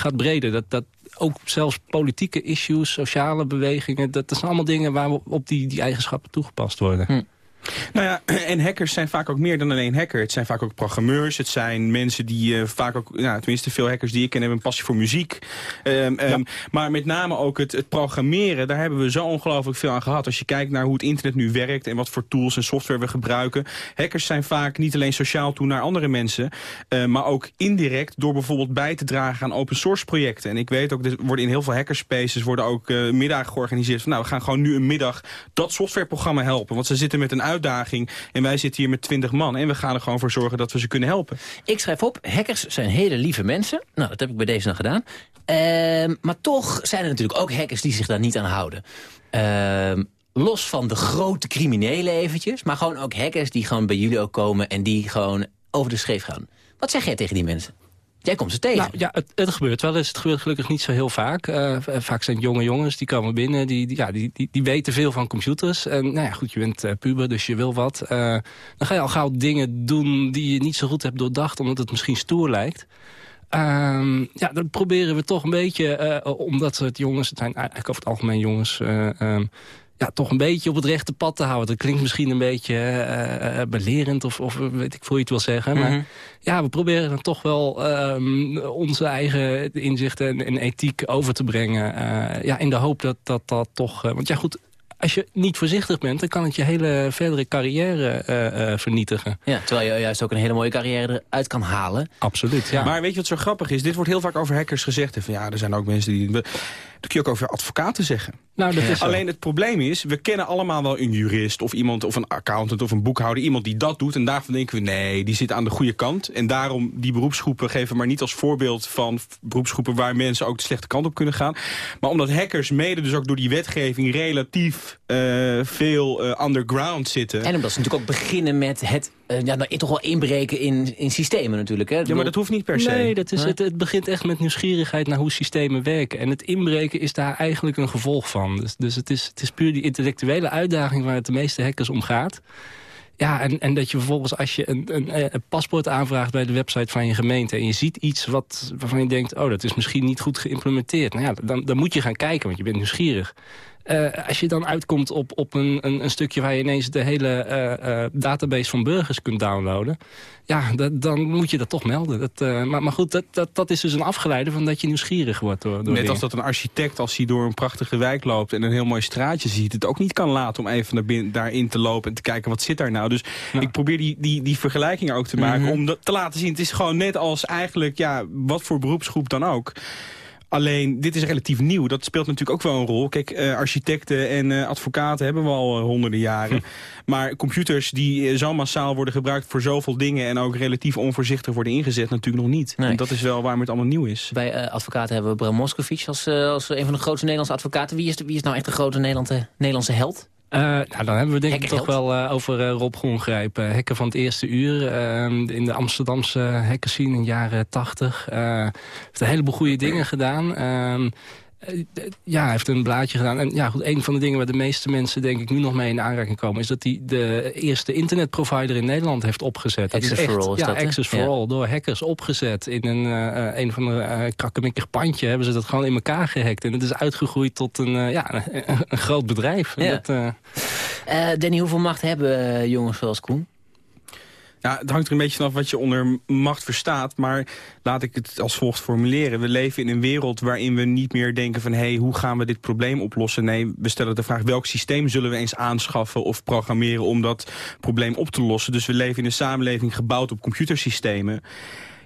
Speaker 18: gaat breder. Dat, dat, ook zelfs politieke issues, sociale bewegingen... dat, dat zijn allemaal dingen waar op die, die eigenschappen toegepast worden. Hm.
Speaker 19: Nou ja, <clears throat> en hackers zijn vaak ook meer dan alleen hacker. Het zijn vaak ook programmeurs. Het zijn mensen die uh, vaak ook, nou, tenminste veel hackers die ik ken, hebben een passie voor muziek. Um, um, Maar met name ook het, het, programmeren, daar hebben we zo ongelooflijk veel aan gehad. Als je kijkt naar hoe het internet nu werkt en wat voor tools en software we gebruiken. Hackers zijn vaak niet alleen sociaal toe naar andere mensen, uh, maar ook indirect door bijvoorbeeld bij te dragen aan open source projecten. En ik weet ook, er worden in heel veel hackerspaces worden ook uh, middagen georganiseerd van nou, we gaan gewoon nu een middag dat softwareprogramma helpen. Want ze zitten met een uitdaging en wij zitten hier met 20 man. En we gaan er gewoon voor zorgen dat we ze kunnen helpen.
Speaker 6: Ik schrijf op, hackers zijn hele lieve mensen. Nou, dat heb ik bij deze dan gedaan. Uh, maar toch zijn er natuurlijk ook hackers die zich daar niet aan houden. Uh, los van de grote criminelen eventjes. Maar gewoon ook hackers die gewoon bij jullie ook komen... en die gewoon over de scheef gaan. Wat zeg jij tegen die mensen? Jij komt ze tegen.
Speaker 18: Nou, ja, het, het, gebeurt wel eens. Het gebeurt gelukkig niet zo heel vaak. Uh, vaak zijn het jonge jongens die komen binnen. Die, die ja, die, die, die, weten veel van computers. En nou ja, goed, je bent uh, puber, dus je wil wat. Uh, dan ga je al gauw dingen doen die je niet zo goed hebt doordacht... omdat het misschien stoer lijkt. Uh, ja, dan proberen we toch een beetje, omdat het jongens... het zijn eigenlijk over het algemeen jongens... Um, ja, toch een beetje op het rechte pad te houden. Dat klinkt misschien een beetje uh, belerend of, of weet ik veel je het wil zeggen. Maar mm -hmm. ja, we proberen dan toch wel um, onze eigen inzichten en, en, ethiek over te brengen. Uh, ja, in de hoop dat dat, dat toch... want ja, goed, als je niet voorzichtig bent, dan kan het je hele verdere carrière uh, uh, vernietigen.
Speaker 6: Ja, terwijl je juist ook een hele mooie carrière eruit kan halen.
Speaker 18: Absoluut, ja.
Speaker 19: Maar weet je wat zo grappig is? Dit wordt heel vaak over hackers gezegd. Van, ja, er zijn ook mensen die... Dat kun je ook over advocaten zeggen.
Speaker 18: Nou, dat is
Speaker 19: Alleen het probleem is, we kennen allemaal wel een jurist... of iemand of een accountant of een boekhouder. Iemand die dat doet en daarvan denken we... nee, die zit aan de goede kant. En daarom die beroepsgroepen geven maar niet als voorbeeld... van beroepsgroepen waar mensen ook de slechte kant op kunnen gaan. Maar omdat hackers mede dus ook door die wetgeving... relatief uh, veel uh, underground zitten.
Speaker 6: En omdat ze natuurlijk ook beginnen met het uh, ja, nou, toch wel inbreken in, in systemen natuurlijk. Hè?
Speaker 19: Ja, maar dat hoeft niet per se.
Speaker 18: Nee, dat is, het, het begint echt met nieuwsgierigheid naar hoe systemen werken. En het inbreken is daar eigenlijk een gevolg van. Dus, dus het, is, het is puur die intellectuele uitdaging waar het de meeste hackers om gaat. Ja, en, en dat je vervolgens als je een, een, een, paspoort aanvraagt bij de website van je gemeente... en je ziet iets wat, waarvan je denkt, oh, dat is misschien niet goed geïmplementeerd. Nou ja, dan, dan moet je gaan kijken, want je bent nieuwsgierig. Uh, als je dan uitkomt op, op een, een, een, stukje waar je ineens de hele uh, uh, database van burgers kunt downloaden... ja, dat, dan moet je dat toch melden. Dat, maar, maar goed, dat, dat, dat is dus een afgeleide van dat je nieuwsgierig wordt. Door, door
Speaker 19: Net
Speaker 18: dingen.
Speaker 19: als dat een architect, als hij door een prachtige wijk loopt... en een heel mooi straatje ziet, het ook niet kan laten om even naar binnen, daarin te lopen... en te kijken, wat zit daar nou? Dus ik probeer die, die, die vergelijking ook te maken... Mm -hmm. om dat te laten zien. Het is gewoon net als eigenlijk, ja, wat voor beroepsgroep dan ook... Alleen, dit is relatief nieuw. Dat speelt natuurlijk ook wel een rol. Kijk, uh, architecten en uh, advocaten hebben we al uh, honderden jaren. Hm. Maar computers die zo massaal worden gebruikt voor zoveel dingen... en ook relatief onvoorzichtig worden ingezet, natuurlijk nog niet. Nee. En dat is wel waarom het allemaal nieuw is.
Speaker 6: Bij advocaten hebben we Bram Moskovic als, als een van de grootste Nederlandse advocaten. Wie is, de, wie is nou echt de grote Nederlandse, Nederlandse held?
Speaker 18: Uh, nou, dan hebben we denk ik toch wel uh, over uh, Rob Gongrijp. hekken van het eerste uur. in de Amsterdamse hackerscene in de jaren tachtig. heeft een heleboel goede dingen gedaan. Ehm, ja, hij heeft een blaadje gedaan. En ja, goed, een van de dingen waar de meeste mensen denk ik nu nog mee in aanraking komen... is dat hij de eerste internetprovider in Nederland heeft opgezet.
Speaker 6: Access
Speaker 18: for
Speaker 6: All is
Speaker 18: ja,
Speaker 6: dat,
Speaker 18: Access for
Speaker 6: ja.
Speaker 18: All, door hackers opgezet. In een, uh, een van de uh, krakkemikkig pandje hebben ze dat gewoon in elkaar gehackt. En het is uitgegroeid tot een, uh, ja, een, een, groot bedrijf.
Speaker 6: Ja.
Speaker 18: Dat,
Speaker 6: Danny, hoeveel macht hebben jongens zoals Koen?
Speaker 19: Ja, het hangt er een beetje vanaf wat je onder macht verstaat. Maar laat ik het als volgt formuleren. We leven in een wereld waarin we niet meer denken van... hé, hey, hoe gaan we dit probleem oplossen? Nee, we stellen de vraag welk systeem zullen we eens aanschaffen... of programmeren om dat probleem op te lossen. Dus we leven in een samenleving gebouwd op computersystemen.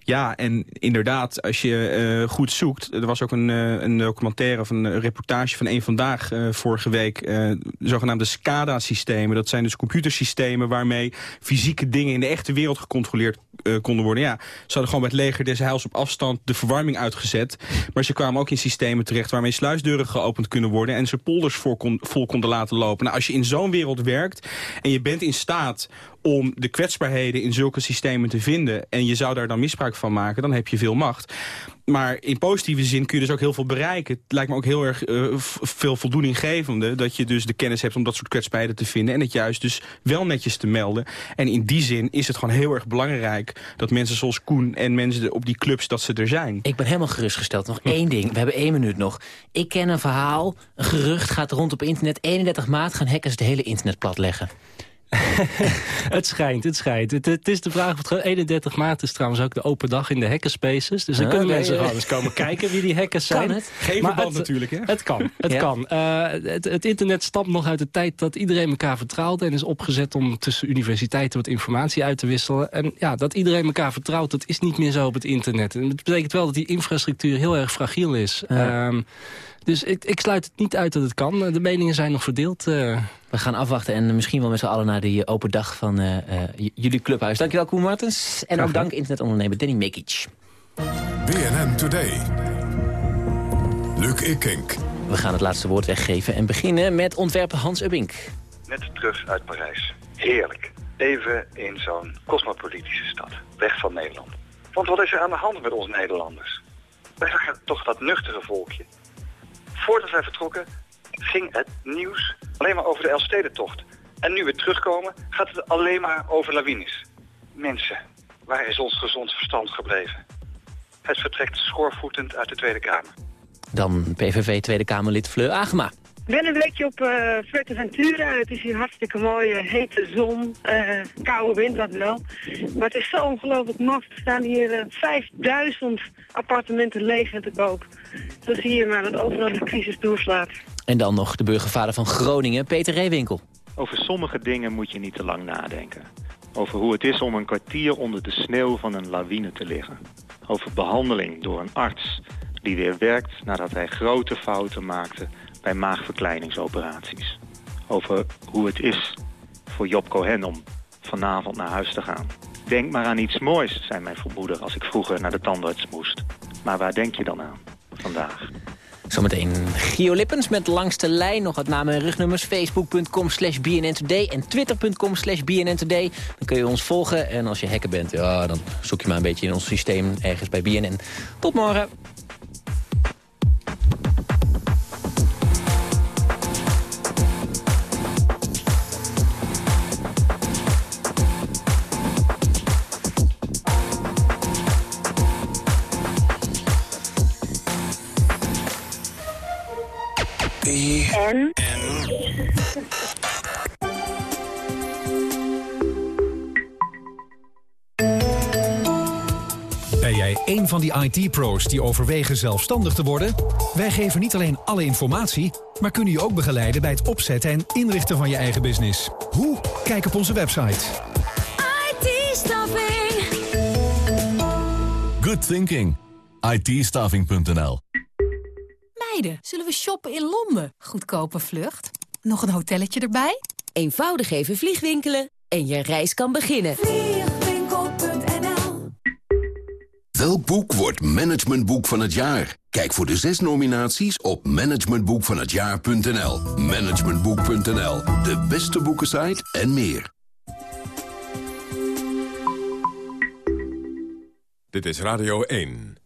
Speaker 19: Ja, en inderdaad, als je uh, goed zoekt... er was ook een, uh, een documentaire of een reportage van een Vandaag vorige week... zogenaamde SCADA-systemen. Dat zijn dus computersystemen waarmee fysieke dingen... in de echte wereld gecontroleerd konden worden. Ja, ze hadden gewoon het leger des heils op afstand de verwarming uitgezet. Maar ze kwamen ook in systemen terecht waarmee sluisdeuren geopend kunnen worden... en ze polders kon, vol konden laten lopen. Nou, als je in zo'n wereld werkt en je bent in staat om de kwetsbaarheden in zulke systemen te vinden... en je zou daar dan misbruik van maken, dan heb je veel macht. Maar in positieve zin kun je dus ook heel veel bereiken. Het lijkt me ook heel erg uh, veel voldoeninggevende... dat je dus de kennis hebt om dat soort kwetsbaarheden te vinden... en het juist dus wel netjes te melden. En in die zin is het gewoon heel erg belangrijk... dat mensen zoals Koen en mensen op die clubs, dat ze er zijn.
Speaker 6: Ik ben helemaal gerustgesteld. Nog één ding. We hebben één minuut nog. Ik ken een verhaal, een gerucht gaat rond op internet. 31 maart gaan hackers het hele internet platleggen. <laughs>
Speaker 18: het schijnt, het schijnt. Het, het, is de vraag of het 31 maart is trouwens ook de open dag in de hackerspaces. Dus dan ah, kunnen mensen gewoon eens komen <laughs> kijken wie die hackers zijn.
Speaker 6: Het?
Speaker 19: Geen verband natuurlijk, hè?
Speaker 18: Het kan, het kan. Uh, het, het, internet stamt nog uit de tijd dat iedereen elkaar vertrouwde... en is opgezet om tussen universiteiten wat informatie uit te wisselen. En ja, dat iedereen elkaar vertrouwt, dat is niet meer zo op het internet. En dat betekent wel dat die infrastructuur heel erg fragiel is. Ja. Um, dus ik, ik sluit het niet uit dat het kan. De meningen zijn nog verdeeld. Uh.
Speaker 6: We gaan afwachten en misschien wel met z'n allen naar die open dag van uh, uh, jullie clubhuis. Dankjewel Koen Martens. En ook dank internetondernemer Danny Mekic.
Speaker 11: BNN Today. Luc Ikink.
Speaker 6: We gaan het laatste woord weggeven en beginnen met ontwerper Hans Ubbink.
Speaker 20: Net terug uit Parijs. Heerlijk. Even in zo'n cosmopolitische stad. Weg van Nederland. Want wat is er aan de hand met ons Nederlanders? Wij zijn toch dat nuchtere volkje voordat wij vertrokken ging het nieuws alleen maar over de Elfstedentocht. En nu we terugkomen gaat het alleen maar over lawines. Mensen, waar is ons gezond verstand gebleven? Het vertrekt schoorvoetend uit de Tweede Kamer.
Speaker 6: Dan PVV Tweede Kamerlid Fleur Agema.
Speaker 14: Ik ben een weekje op uh, Fuerteventura. Het is hier hartstikke mooi, uh, hete zon, uh, koude wind, dat wel. Maar het is zo ongelooflijk maf. Er staan hier 5000 appartementen leeg en te koop. Zo zie je maar dat overal de crisis doorslaat.
Speaker 6: En dan nog de burgervader van Groningen, Peter Reewinkel.
Speaker 21: Over sommige dingen moet je niet te lang nadenken. Over hoe het is om een kwartier onder de sneeuw van een lawine te liggen. Over behandeling door een arts die weer werkt nadat hij grote fouten maakte bij maagverkleiningsoperaties. Over hoe het is voor Job Cohen om vanavond naar huis te gaan. Denk maar aan iets moois, zei mijn vermoeder als ik vroeger naar de tandarts moest. Maar waar denk je dan aan vandaag?
Speaker 6: Zometeen Gio Lippens met langste lijn. Nog het namen en rugnummers. Facebook.com slash BNN Today en Twitter.com slash BNN Today. Dan kun je ons volgen. En als je hacker bent, ja, dan zoek je maar een beetje in ons systeem ergens bij BNN. Tot morgen.
Speaker 22: Een van die IT-pro's die overwegen zelfstandig te worden? Wij geven niet alleen alle informatie, maar kunnen je ook begeleiden bij het opzetten en inrichten van je eigen business. Hoe? Kijk op onze website.
Speaker 23: IT-staffing.
Speaker 24: Good thinking. it
Speaker 23: Zullen we shoppen in Londen? Goedkope vlucht. Nog een hotelletje erbij?
Speaker 25: Eenvoudig even vliegwinkelen en je reis kan beginnen.
Speaker 5: Welk boek wordt managementboek van het jaar? Kijk voor de zes nominaties op managementboekvanhetjaar.nl. Managementboek.nl, de beste boekensite en meer.
Speaker 11: Dit is Radio 1.